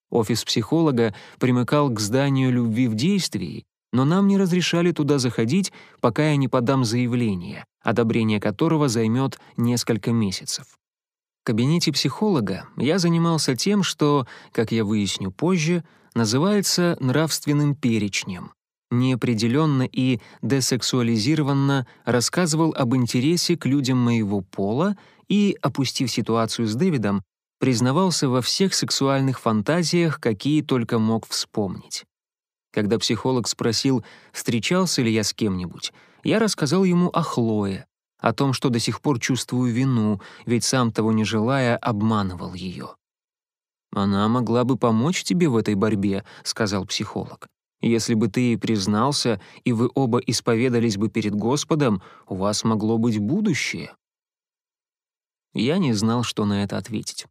Офис психолога примыкал к зданию любви в действии, но нам не разрешали туда заходить, пока я не подам заявление, одобрение которого займет несколько месяцев. В кабинете психолога я занимался тем, что, как я выясню позже, называется нравственным перечнем. Неопределенно и десексуализированно рассказывал об интересе к людям моего пола и, опустив ситуацию с Дэвидом, признавался во всех сексуальных фантазиях, какие только мог вспомнить. Когда психолог спросил, встречался ли я с кем-нибудь, я рассказал ему о Хлое, о том, что до сих пор чувствую вину, ведь сам того не желая обманывал ее. «Она могла бы помочь тебе в этой борьбе», — сказал психолог. «Если бы ты ей признался, и вы оба исповедались бы перед Господом, у вас могло быть будущее». Я не знал, что на это ответить.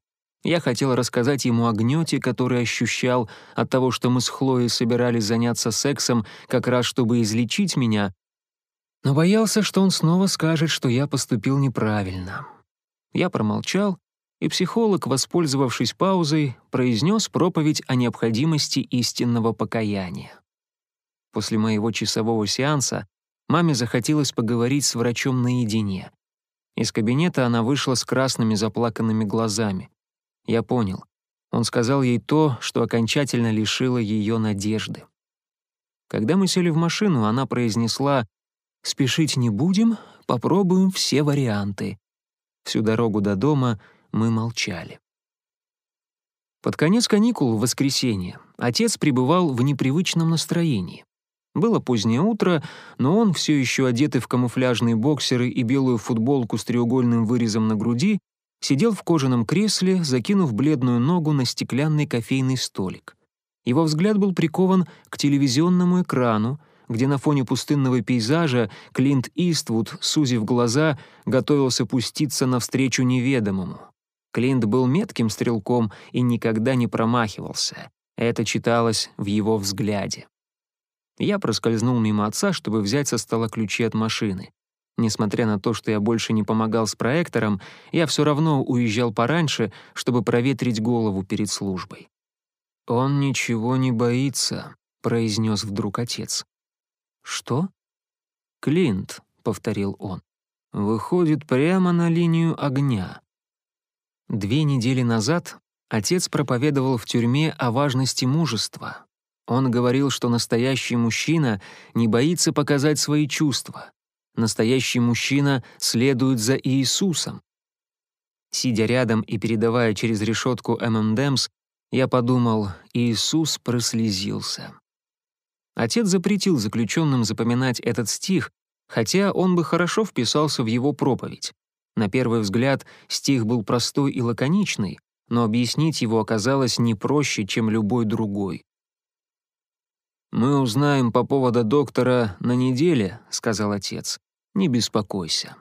Я хотел рассказать ему о гнете, который ощущал от того, что мы с Хлоей собирались заняться сексом как раз чтобы излечить меня, но боялся, что он снова скажет, что я поступил неправильно. Я промолчал, и психолог, воспользовавшись паузой, произнес проповедь о необходимости истинного покаяния. После моего часового сеанса маме захотелось поговорить с врачом наедине. Из кабинета она вышла с красными заплаканными глазами. Я понял. Он сказал ей то, что окончательно лишило ее надежды. Когда мы сели в машину, она произнесла «Спешить не будем, попробуем все варианты». Всю дорогу до дома мы молчали. Под конец каникул в воскресенье отец пребывал в непривычном настроении. Было позднее утро, но он, все еще одетый в камуфляжные боксеры и белую футболку с треугольным вырезом на груди, сидел в кожаном кресле, закинув бледную ногу на стеклянный кофейный столик. Его взгляд был прикован к телевизионному экрану, где на фоне пустынного пейзажа Клинт Иствуд, сузив глаза, готовился пуститься навстречу неведомому. Клинт был метким стрелком и никогда не промахивался. Это читалось в его взгляде. Я проскользнул мимо отца, чтобы взять со стола ключи от машины. Несмотря на то, что я больше не помогал с проектором, я все равно уезжал пораньше, чтобы проветрить голову перед службой. «Он ничего не боится», — произнес вдруг отец. «Что?» «Клинт», — повторил он, — «выходит прямо на линию огня». Две недели назад отец проповедовал в тюрьме о важности мужества. Он говорил, что настоящий мужчина не боится показать свои чувства. Настоящий мужчина следует за Иисусом. Сидя рядом и передавая через решетку ММДМС, я подумал, Иисус прослезился. Отец запретил заключенным запоминать этот стих, хотя он бы хорошо вписался в его проповедь. На первый взгляд стих был простой и лаконичный, но объяснить его оказалось не проще, чем любой другой. «Мы узнаем по поводу доктора на неделе», — сказал отец. «Не беспокойся».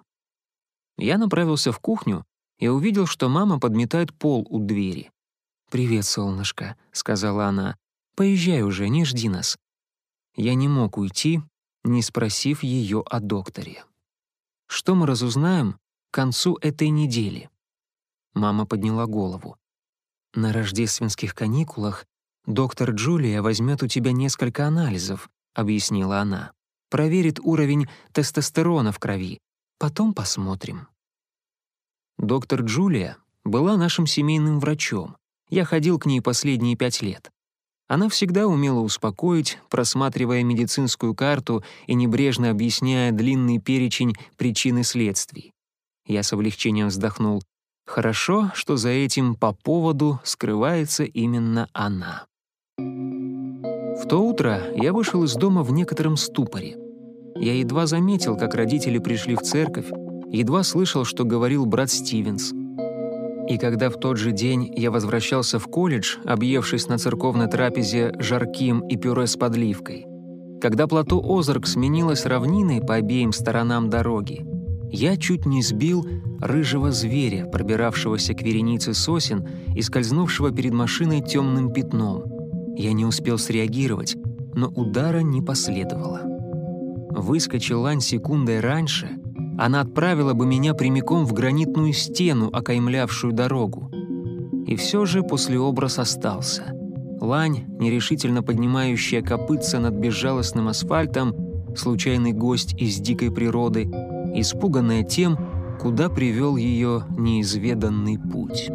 Я направился в кухню и увидел, что мама подметает пол у двери. «Привет, солнышко», — сказала она. «Поезжай уже, не жди нас. Я не мог уйти, не спросив ее о докторе. Что мы разузнаем к концу этой недели? Мама подняла голову. На рождественских каникулах доктор Джулия возьмет у тебя несколько анализов, объяснила она. Проверит уровень тестостерона в крови. Потом посмотрим. Доктор Джулия была нашим семейным врачом. Я ходил к ней последние пять лет. Она всегда умела успокоить, просматривая медицинскую карту и небрежно объясняя длинный перечень причин и следствий. Я с облегчением вздохнул. Хорошо, что за этим по поводу скрывается именно она. В то утро я вышел из дома в некотором ступоре. Я едва заметил, как родители пришли в церковь, едва слышал, что говорил брат Стивенс — и когда в тот же день я возвращался в колледж, объевшись на церковной трапезе жарким и пюре с подливкой, когда плато Озарк сменилось равниной по обеим сторонам дороги, я чуть не сбил рыжего зверя, пробиравшегося к веренице сосен и скользнувшего перед машиной темным пятном. Я не успел среагировать, но удара не последовало. Выскочил лань секундой раньше — она отправила бы меня прямиком в гранитную стену, окаймлявшую дорогу. И все же послеобраз остался. Лань, нерешительно поднимающая копытца над безжалостным асфальтом, случайный гость из дикой природы, испуганная тем, куда привел ее неизведанный путь.